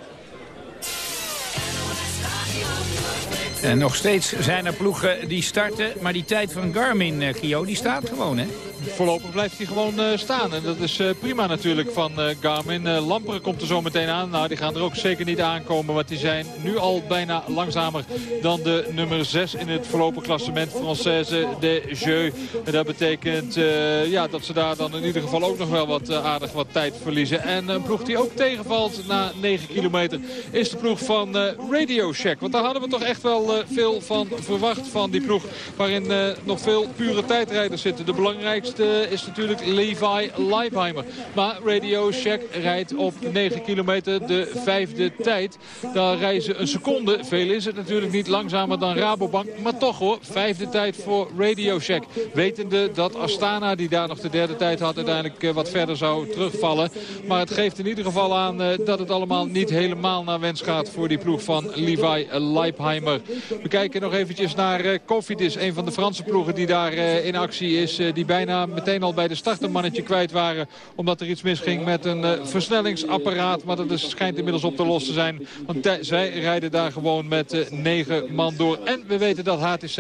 En nog steeds zijn er ploegen die starten, maar die tijd van Garmin, eh, Gio, die staat gewoon, hè? Voorlopig blijft hij gewoon eh, staan. En dat is eh, prima natuurlijk van eh, Garmin. Lamperen komt er zo meteen aan. Nou, die gaan er ook zeker niet aankomen. Want die zijn nu al bijna langzamer dan de nummer 6 in het voorlopig klassement. Française de Jeu. En dat betekent ja, dat ze daar dan in ieder geval ook nog wel wat aardig wat tijd verliezen. En een ploeg die ook tegenvalt na 9 kilometer is de ploeg van Radio Shack. Want daar hadden we toch echt wel veel van verwacht van die ploeg. Waarin nog veel pure tijdrijders zitten. De belangrijkste is natuurlijk Levi Leipheimer. Maar Radio Shack rijdt op 9 kilometer de vijfde tijd. Daar rijden ze een seconde. Veel is het natuurlijk niet langzamer dan Rabobank. Maar toch hoor, vijfde tijd voor Radio Shack. Wetende dat Astana, die daar nog de derde tijd had... uiteindelijk eh, wat verder zou terugvallen. Maar het geeft in ieder geval aan eh, dat het allemaal niet helemaal naar wens gaat... voor die ploeg van Levi Leipheimer. We kijken nog eventjes naar eh, Cofidis. Een van de Franse ploegen die daar eh, in actie is. eh, die bijna meteen al bij de start een mannetje kwijt waren. Omdat er iets misging met een eh, versnellingsapparaat. Maar dat is, schijnt inmiddels op te lossen zijn. Want zij rijden daar gewoon met eh, negen man door. En we weten dat HTC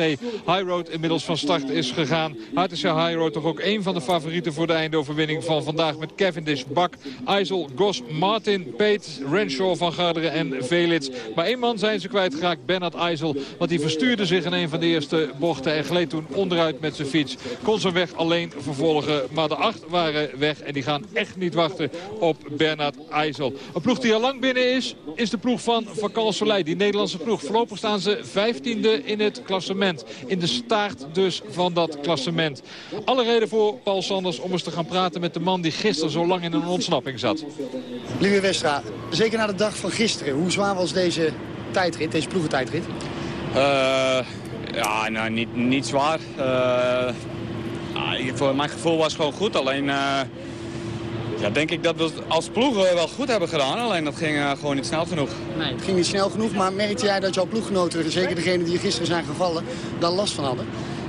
Highroad inmiddels van start is gegaan. HTC Highroad toch ook een van de favorieten voor de eindoverwinning van vandaag. Met Cavendish, Bak, IJssel, Gos, Martin, Peet, Renshaw van Garderen en Velits. Maar één man zijn ze kwijtgeraakt, Bernard IJssel. Want die verstuurde zich in een van de eerste bochten en gleed toen onderuit met zijn fiets. Kon zijn weg alleen vervolgen. Maar de acht waren weg en die gaan echt niet wachten op Bernard IJssel. Een ploeg die al lang binnen is, is de ploeg van Vakal Soleil. Die Nederlandse ploeg. Voorlopig staan ze vijftiende in het klassement. In de staart dus van dat klassement. Alle reden voor Paul Sanders om eens te gaan praten met de man die gisteren zo lang in een ontsnapping zat. Lieve Westra, zeker na de dag van gisteren, hoe zwaar was deze tijdrit, deze ploegentijdrit? Eh, ja, nou, niet, niet zwaar. Eh, ah, voor mijn gevoel was gewoon goed. Alleen eh, ja, denk ik dat we het als ploeg eh, wel goed hebben gedaan. Alleen dat ging eh, gewoon niet snel genoeg. Nee, het ging niet snel genoeg, maar merkte jij dat jouw ploeggenoten, zeker degenen die gisteren zijn gevallen, daar last van hadden?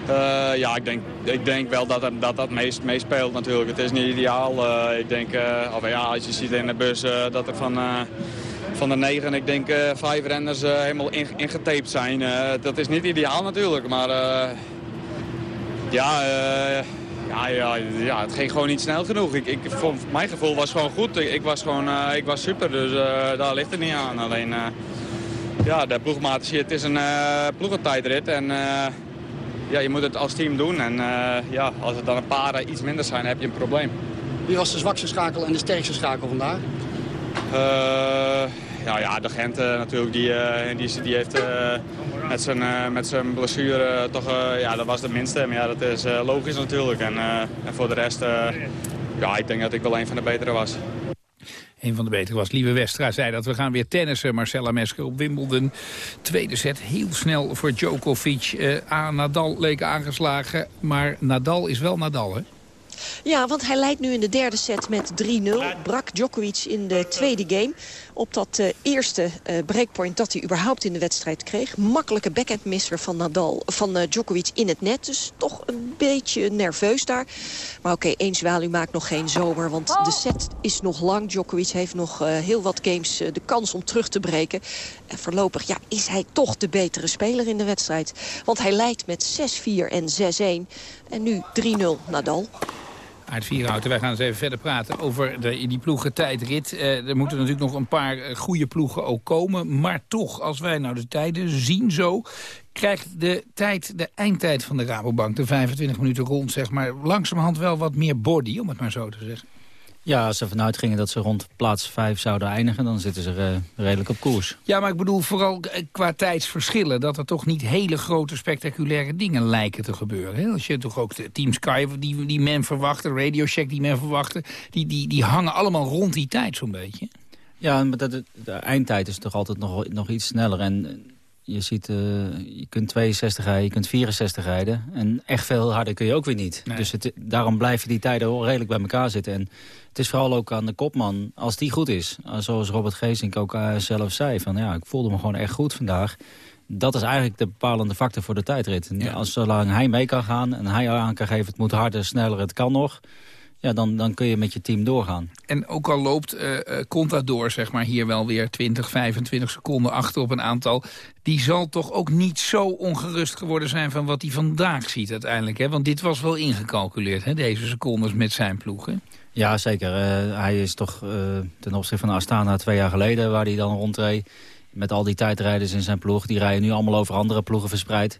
Eh, ja, ik denk, ik denk wel dat dat, dat, meest, meespeelt natuurlijk. Het is niet ideaal. Ik denk, eh, of ja, als je ziet in de bus eh, dat er van, eh, van de negen, ik denk eh, vijf renners eh, helemaal in, ingetaped zijn. Eh, dat is niet ideaal natuurlijk, maar eh, ja, eh, ja, ja, ja, het ging gewoon niet snel genoeg. Ik, ik vond, mijn gevoel was gewoon goed. Ik, ik was gewoon, eh, ik was super, dus eh, daar ligt het niet aan. Alleen, ja, de ploegmaat is hier. Het is een ploegentijdrit en ja, je moet het als team doen. En ja, als het dan een paar iets minder zijn, heb je een probleem. Wie was de zwakste schakel en de sterkste schakel vandaag? Ja, ja, de Gent natuurlijk, die, eh, die, die heeft eh, met, zijn, eh, met zijn blessure toch, ja, dat was de minste. Maar ja, dat is logisch natuurlijk. En, en voor de rest, ja, ik denk dat ik wel een van de betere was. Een van de betere was Lieve Westra. Zei dat we gaan weer tennissen. Marcella Mesker op Wimbledon. Tweede set heel snel voor Djokovic. Aan Nadal leek aangeslagen. Maar Nadal is wel Nadal, hè? Ja, want hij leidt nu in de derde set met 3-0. Brak Djokovic in de tweede game. Op dat eh, eerste eh, breakpoint dat hij überhaupt in de wedstrijd kreeg. Makkelijke backhandmisser van, Nadal, van eh, Djokovic in het net. Dus toch een beetje nerveus daar. Maar oké, één zwaluw maakt nog geen zomer. Want de set is nog lang. Djokovic heeft nog heel wat games de kans om terug te breken. En voorlopig ja, is hij toch de betere speler in de wedstrijd. Want hij leidt met 6-4 en 6-1. En nu 3-0 Nadal. Aard Vierhouten, wij gaan eens even verder praten over de, die ploegentijdrit. Eh, er moeten natuurlijk nog een paar eh, goede ploegen ook komen. Maar toch, als wij nou de tijden zien zo... krijgt de tijd, de eindtijd van de Rabobank, de 25 minuten rond... zeg maar, langzamerhand wel wat meer body, om het maar zo te zeggen. Ja, als ze vanuit gingen dat ze rond plaats 5 zouden eindigen... dan zitten ze eh, redelijk op koers. Ja, maar ik bedoel vooral eh, qua tijdsverschillen... dat er toch niet hele grote spectaculaire dingen lijken te gebeuren. Hè? Als je toch ook de Team Sky die, die men verwachtte... Radio Shack die men verwachtte... die, die, die hangen allemaal rond die tijd zo'n beetje. Ja, maar dat, de eindtijd is toch altijd nog, nog iets sneller. En eh, je ziet, eh, je kunt 62 rijden, je kunt 64 rijden. En echt veel harder kun je ook weer niet. Dus het, daarom blijven die tijden wel redelijk bij elkaar zitten. En het is vooral ook aan de kopman, als die goed is. Uh, zoals Robert Geesink ook eh, zelf zei. Van, ja, ik voelde me gewoon echt goed vandaag. Dat is eigenlijk de bepalende factor voor de tijdrit. En als zolang hij mee kan gaan en hij aan kan geven... het moet harder, sneller, het kan nog... Ja, dan, dan kun je met je team doorgaan. En ook al loopt eh eh, Contador zeg maar, hier wel weer 20, 25 seconden achter op een aantal... die zal toch ook niet zo ongerust geworden zijn van wat hij vandaag ziet uiteindelijk. Hè? Want dit was wel ingecalculeerd, hè, deze secondes met zijn ploeg. Hè? Ja, zeker. Eh, hij is toch ten opzichte van Astana twee jaar geleden... waar hij dan rondreed met al die tijdrijders in zijn ploeg. Die rijden nu allemaal over andere ploegen verspreid.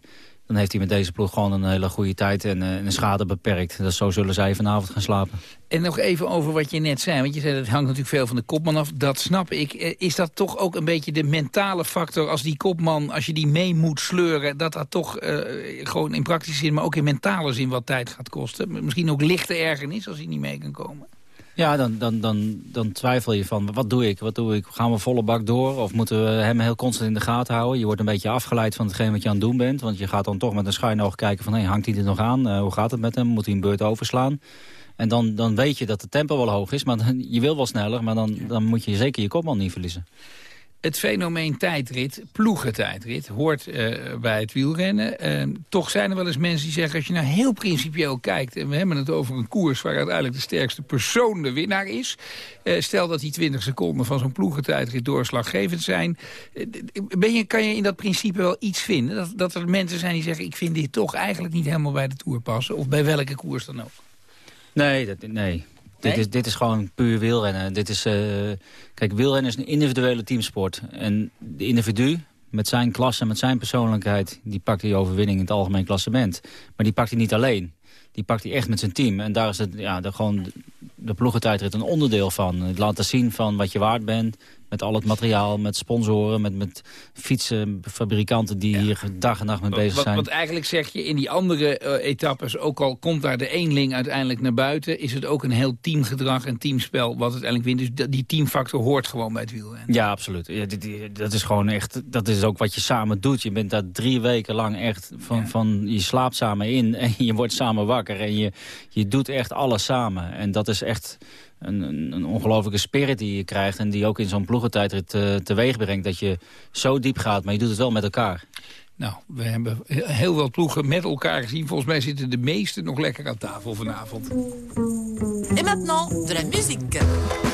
Dan heeft hij met deze ploeg gewoon een hele goede tijd en eh, een schade beperkt. Dus zo zullen zij vanavond gaan slapen. En nog even over wat je net zei. Want je zei dat hangt natuurlijk veel van de kopman af. Dat snap ik. Eh, Is dat toch ook een beetje de mentale factor als die kopman... als je die mee moet sleuren... dat dat toch eh, gewoon in praktische zin... maar ook in mentale zin wat tijd gaat kosten? Misschien ook lichte ergernis als hij niet mee kan komen? Ja, dan, dan, dan, dan twijfel je van, wat doe ik? Wat doe ik? Gaan we volle bak door? Of moeten we hem heel constant in de gaten houden? Je wordt een beetje afgeleid van hetgeen wat je aan het doen bent. Want je gaat dan toch met een schuin oog kijken van... Hey, hangt hij er nog aan? Eh, hoe gaat het met hem? Moet hij een beurt overslaan? En dan, dan weet je dat de tempo wel hoog is. Maar dan, je wil wel sneller, maar dan, dan moet je zeker je kopman niet verliezen. Het fenomeen tijdrit, ploegentijdrit, hoort eh, bij het wielrennen. Eh, toch zijn er wel eens mensen die zeggen... als je nou heel principieel kijkt... en we hebben het over een koers waar uiteindelijk de sterkste persoon de winnaar is... eh, stel dat die 20 seconden van zo'n ploegentijdrit doorslaggevend zijn... eh, ben je, kan je in dat principe wel iets vinden? Dat, dat er mensen zijn die zeggen... ik vind dit toch eigenlijk niet helemaal bij de Tour passen... of bij welke koers dan ook? Nee, dat, nee. Dit, is, dit is gewoon puur wielrennen. Dit is, eh, kijk, wielrennen is een individuele teamsport. En de individu met zijn klasse, met zijn persoonlijkheid... die pakt die overwinning in het algemeen klassement. Maar die pakt hij niet alleen. Die pakt hij echt met zijn team. En daar is het, ja, de, gewoon de ploegentijdrit een onderdeel van. Het laten zien van wat je waard bent. Met al het materiaal, met sponsoren, met, met fietsenfabrikanten... die hier dag en nacht mee bezig zijn. wat eigenlijk zeg je in die andere eh, etappes, ook al komt daar de eenling uiteindelijk naar buiten, is het ook een heel teamgedrag en teamspel wat uiteindelijk wint. Dus die teamfactor hoort gewoon bij het wielrennen. Ja, absoluut. Ja, dat is gewoon echt, dat is ook wat je samen doet. Je bent daar drie weken lang echt van, van je slaapt samen in en je wordt samen wakker. En je, je doet echt alles samen. En dat is echt een, een, een ongelofelijke spirit die je krijgt. En die ook in zo'n ploegentijdrit uh, teweeg brengt. Dat je zo diep gaat, maar je doet het wel met elkaar. Nou, we hebben heel veel ploegen met elkaar gezien. Volgens mij zitten de meesten nog lekker aan tafel vanavond. Et maintenant, de la musique.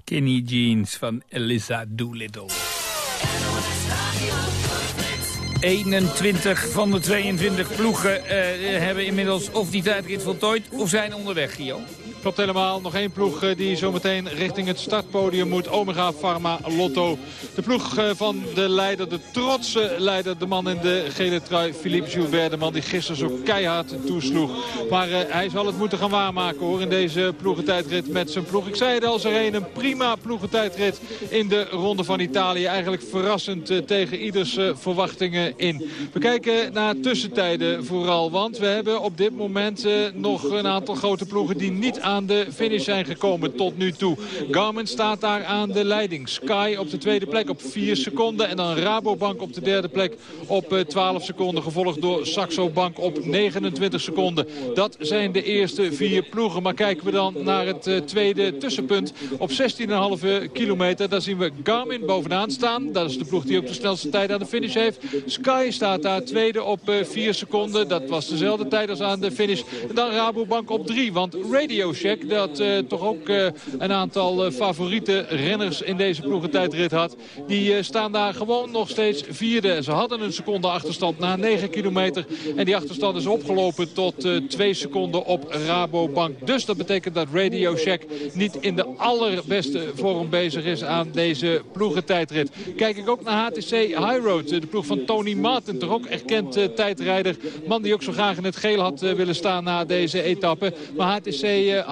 Skinny Jeans van Elisa Doolittle. 21 van de 22 ploegen eh, hebben inmiddels of die tijdrit voltooid of zijn onderweg, Gio. Klopt helemaal. Nog één ploeg eh, die zometeen richting het startpodium moet. Omega Pharma Lotto. De ploeg eh, van de leider, de trotse leider. De man in de gele trui, Philippe Joubert. De man die gisteren zo keihard toesloeg. Maar eh, hij zal het moeten gaan waarmaken hoor. In deze ploegentijdrit met zijn ploeg. Ik zei het al, ze reden een prima ploegentijdrit in de Ronde van Italië. Eigenlijk verrassend tegen ieders verwachtingen in. We kijken naar tussentijden vooral. Want we hebben op dit moment nog een aantal grote ploegen die niet de finish zijn gekomen tot nu toe. Garmin staat daar aan de leiding. Sky op de tweede plek op 4 seconden. En dan Rabobank op de derde plek op eh, 12 seconden. Gevolgd door Saxo Bank op 29 seconden. Dat zijn de eerste vier ploegen. Maar kijken we dan naar het eh, tweede tussenpunt op 16,5 kilometer. Daar zien we Garmin bovenaan staan. Dat is de ploeg die ook de snelste tijd aan de finish heeft. Sky staat daar tweede op eh, 4 seconden. Dat was dezelfde tijd als aan de finish. En dan Rabobank op 3. Want Radio Dat eh, toch ook eh, een aantal eh, favoriete renners in deze ploegentijdrit had. Die staan daar gewoon nog steeds vierde. Ze hadden een seconde achterstand na 9 kilometer. En die achterstand is opgelopen tot eh 2 seconden op Rabobank. Dus dat betekent dat Radio Shack niet in de allerbeste vorm bezig is aan deze ploegentijdrit. Kijk ik ook naar HTC Highroad. De ploeg van Tony Martin, toch ook erkend tijdrijder. Man die ook zo graag in het geel had willen staan na deze etappe. Maar HTC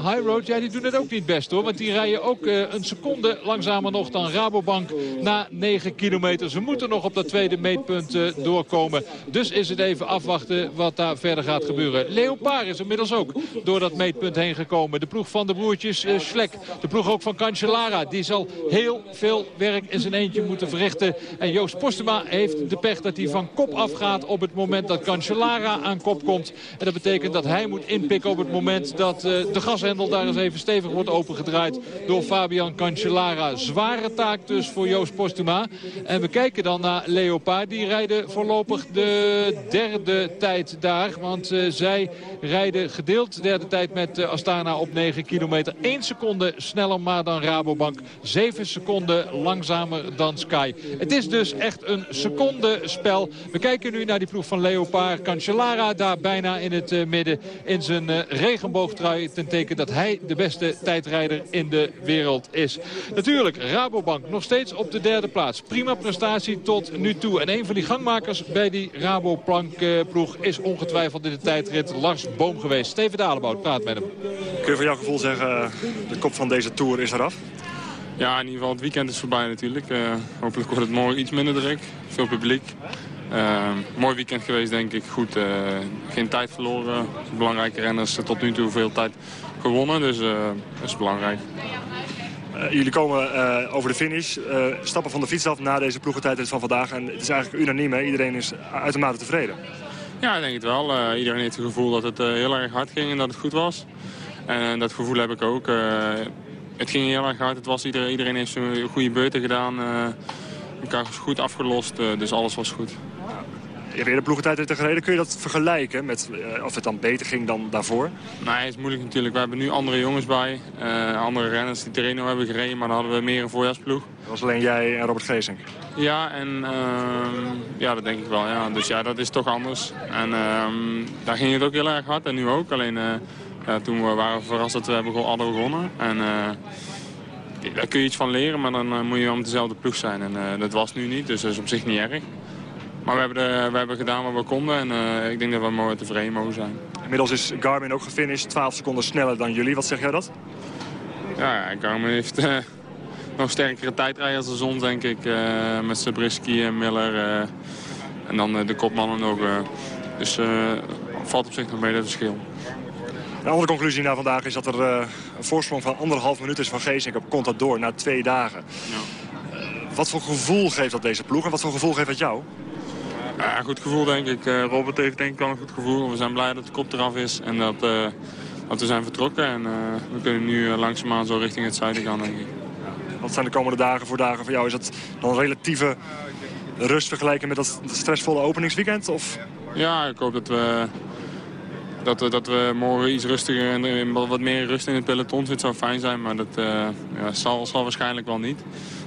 eh, Highroad, ja, die doen het ook niet best hoor. Want die rijden ook eh, een seconde langzamer nog dan Rabobank na 9 kilometer. Ze moeten nog op dat tweede meetpunt eh, doorkomen. Dus is het even afwachten wat daar verder gaat gebeuren. Leopard is inmiddels ook door dat meetpunt heen gekomen. De ploeg van de broertjes eh, Schlek. De ploeg ook van Cancellara. Die zal heel veel werk in zijn eentje moeten verrichten. En Joost Postema heeft de pech dat hij van kop afgaat op het moment dat Cancellara aan kop komt. En dat betekent dat hij moet inpikken op het moment dat de gashendel daar eens even stevig wordt opengedraaid door Fabian Cancellara. Zware taak dus voor Joost Postuma. En we kijken dan naar Leopard. Die rijden voorlopig de derde tijd daar. Want eh, zij rijden gedeeld de derde tijd met eh, Astana op 9 kilometer. 1 seconde sneller maar dan Rabobank. 7 seconden langzamer dan Sky. Het is dus echt een secondenspel. We kijken nu naar die ploeg van Leopard. Cancellara daar bijna in het eh, midden in zijn regenboogtrui. Ten teken dat hij de beste tijdrijder in de wereld is. Natuurlijk, Rabobank nog steeds op de derde plaats. Prima prestatie tot nu toe. En een van die gangmakers bij die Rabobank-ploeg is ongetwijfeld in de tijdrit Lars Boom geweest. Steven Dalebout praat met hem. Kun je van jouw gevoel zeggen, de kop van deze Tour is eraf? Ja, in ieder geval het weekend is voorbij natuurlijk. Eh, hopelijk wordt het morgen iets minder druk. Veel publiek. Eh, mooi weekend geweest denk ik. Goed, eh, geen tijd verloren. Belangrijke renners tot nu toe veel tijd gewonnen. Dus eh, dat is belangrijk. Eh, jullie komen eh, over de finish, stappen van de fiets af na deze ploegentijdrit van vandaag. En het is eigenlijk unaniem, hè? iedereen is uitermate tevreden. Ja, ik denk het wel. Iedereen heeft het gevoel dat het heel erg hard ging en dat het goed was. En dat gevoel heb ik ook. Het ging heel erg hard. Het was iedereen, iedereen heeft zijn goede beurten gedaan. elkaar goed afgelost, dus alles was goed. Je hebt eerder ploegentijdrit gereden. Kun je dat vergelijken met eh, of het dan beter ging dan daarvoor? Nee, het is moeilijk natuurlijk. We hebben nu andere jongens bij. eh, andere renners die Terreno hebben gereden, maar dan hadden we meer een voorjaarsploeg. Dat was alleen jij en Robert Geesink. Ja, en ehm, ja, dat denk ik wel. Ja. Dus ja, dat is toch anders. En ehm, daar ging het ook heel erg hard en nu ook. Alleen eh, ja, toen we waren we verrast dat we hadden begonnen. En daar kun je iets van leren, maar dan moet je wel met dezelfde ploeg zijn. En dat was nu niet, dus dat is op zich niet erg. Maar we hebben, de, we hebben gedaan wat we konden en eh, ik denk dat we mooi tevreden mogen zijn. Inmiddels is Garmin ook gefinished, 12 seconden sneller dan jullie. Wat zeg jij dat? Ja, ja, Garmin heeft eh, nog sterkere tijdrijders dan ons, denk ik. eh, met Sabrisky en Miller. en dan de kopmannen ook. dus valt op zich nog mee dat verschil. Een andere conclusie na vandaag is dat er een voorsprong van anderhalf minuut is van Geesink op Contador na twee dagen. Eh, wat voor gevoel geeft dat deze ploeg en wat voor gevoel geeft dat jou? Ja, goed gevoel denk ik. Eh, Robert heeft denk ik wel een goed gevoel. We zijn blij dat de kop eraf is en dat, eh, dat we zijn vertrokken. En eh, we kunnen nu langzaamaan zo richting het zuiden gaan, denk ik. Wat zijn de komende dagen voor dagen voor jou? Is dat dan een relatieve rust vergeleken met dat stressvolle openingsweekend? Of Ja, ik hoop dat we dat, we, dat we morgen iets rustiger en wat meer rust in het peloton zit zou fijn zijn. Maar dat ja, zal, zal waarschijnlijk wel niet.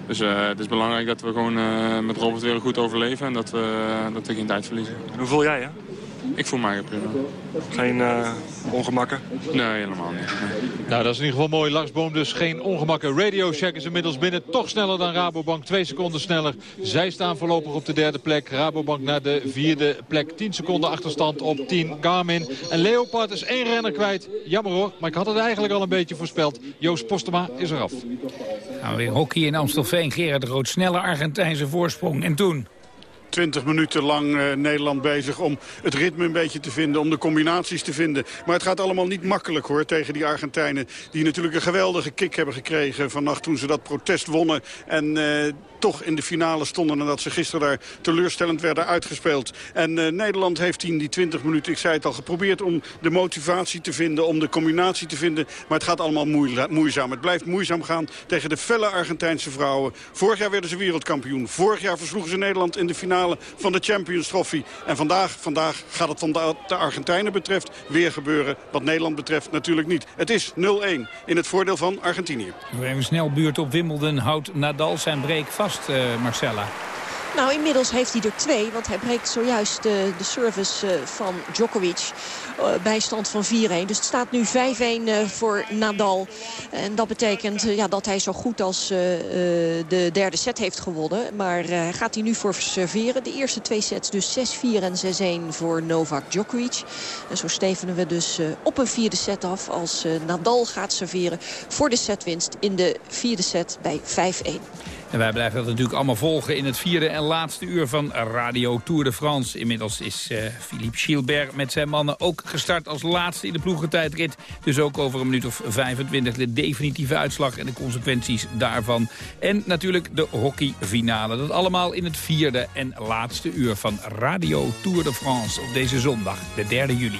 Dus eh, het is belangrijk dat we gewoon eh, met Robert weer goed overleven. En dat we, dat we geen tijd verliezen. En hoe voel jij je? Ik voel mij prima. Geen eh, ongemakken? Nee, helemaal niet. Nou, dat is in ieder geval mooi. Lars Boom dus geen ongemakken. Radio Shack is inmiddels binnen. Toch sneller dan Rabobank. Twee seconden sneller. Zij staan voorlopig op de derde plek. Rabobank naar de vierde plek. 10 seconden achterstand op 10 Garmin. En Leopard is één renner kwijt. Jammer hoor, maar ik had het eigenlijk al een beetje voorspeld. Joost Postema is eraf. Gaan we weer hockey in Amstelveen. Gerard de Groot, snelle Argentijnse voorsprong. En toen? 20 minuten lang eh, Nederland bezig om het ritme een beetje te vinden, om de combinaties te vinden. Maar het gaat allemaal niet makkelijk hoor tegen die Argentijnen. Die natuurlijk een geweldige kick hebben gekregen vannacht toen ze dat protest wonnen. En eh, toch in de finale stonden nadat ze gisteren daar teleurstellend werden uitgespeeld. En eh, Nederland heeft in die 20 minuten, ik zei het al, geprobeerd om de motivatie te vinden, om de combinatie te vinden. Maar het gaat allemaal moeizaam. Het blijft moeizaam gaan tegen de felle Argentijnse vrouwen. Vorig jaar werden ze wereldkampioen. Vorig jaar versloegen ze Nederland in de finale van de Champions Trophy. En vandaag, vandaag gaat het van de, Argentijnen betreft weer gebeuren. Wat Nederland betreft natuurlijk niet. Het is 0-1 in het voordeel van Argentinië. Nog even snel buurt op Wimbledon. Houdt Nadal zijn break vast, eh, Marcella. Nou, inmiddels heeft hij er twee, want hij breekt zojuist de, de service eh, van Djokovic. eh, bijstand van 4-1. Dus het staat nu 5-1 eh, voor Nadal. En dat betekent eh, ja, dat hij zo goed als eh, eh, de derde set heeft gewonnen. Maar eh, gaat hij nu voor serveren. De eerste twee sets dus 6-4 en 6-1 voor Novak Djokovic. En zo stevenen we dus eh, op een vierde set af als eh, Nadal gaat serveren voor de setwinst in de vierde set bij 5-1. En wij blijven dat natuurlijk allemaal volgen in het vierde en laatste uur van Radio Tour de France. Inmiddels is eh, Philippe Gilbert met zijn mannen ook gestart als laatste in de ploegentijdrit. Dus ook over een minuut of 25 de definitieve uitslag en de consequenties daarvan. En natuurlijk de hockeyfinale. Dat allemaal in het vierde en laatste uur van Radio Tour de France op deze zondag, de 3 juli.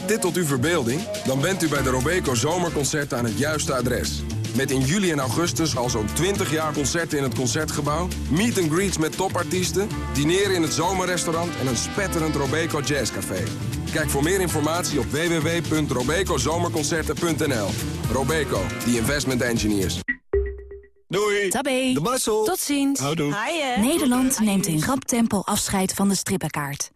Spreekt dit tot uw verbeelding? Dan bent u bij de Robeco Zomerconcerten aan het juiste adres. Met in juli en augustus al zo'n 20 jaar concerten in het Concertgebouw... meet and greets met topartiesten, dineren in het zomerrestaurant... en een spetterend Robeco Jazzcafé. Kijk voor meer informatie op www.robecozomerconcerten.nl. Robeco, the investment engineers. Doei. Tabé. De Marcel. Tot ziens. Houdoe. Nederland neemt in rap tempo afscheid van de strippenkaart.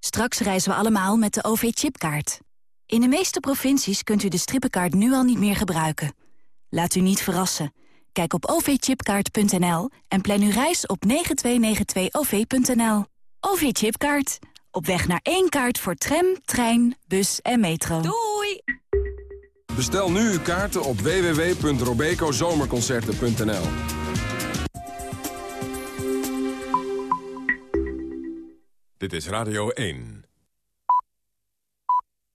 Straks reizen we allemaal met de OV-chipkaart. In de meeste provincies kunt u de strippenkaart nu al niet meer gebruiken. Laat u niet verrassen. Kijk op ovchipkaart.nl en plan uw reis op 9292-OV.nL. OV-chipkaart. Op weg naar één kaart voor tram, trein, bus en metro. Doei! Bestel nu uw kaarten op www.robecozomerconcerten.nl. Dit is Radio 1.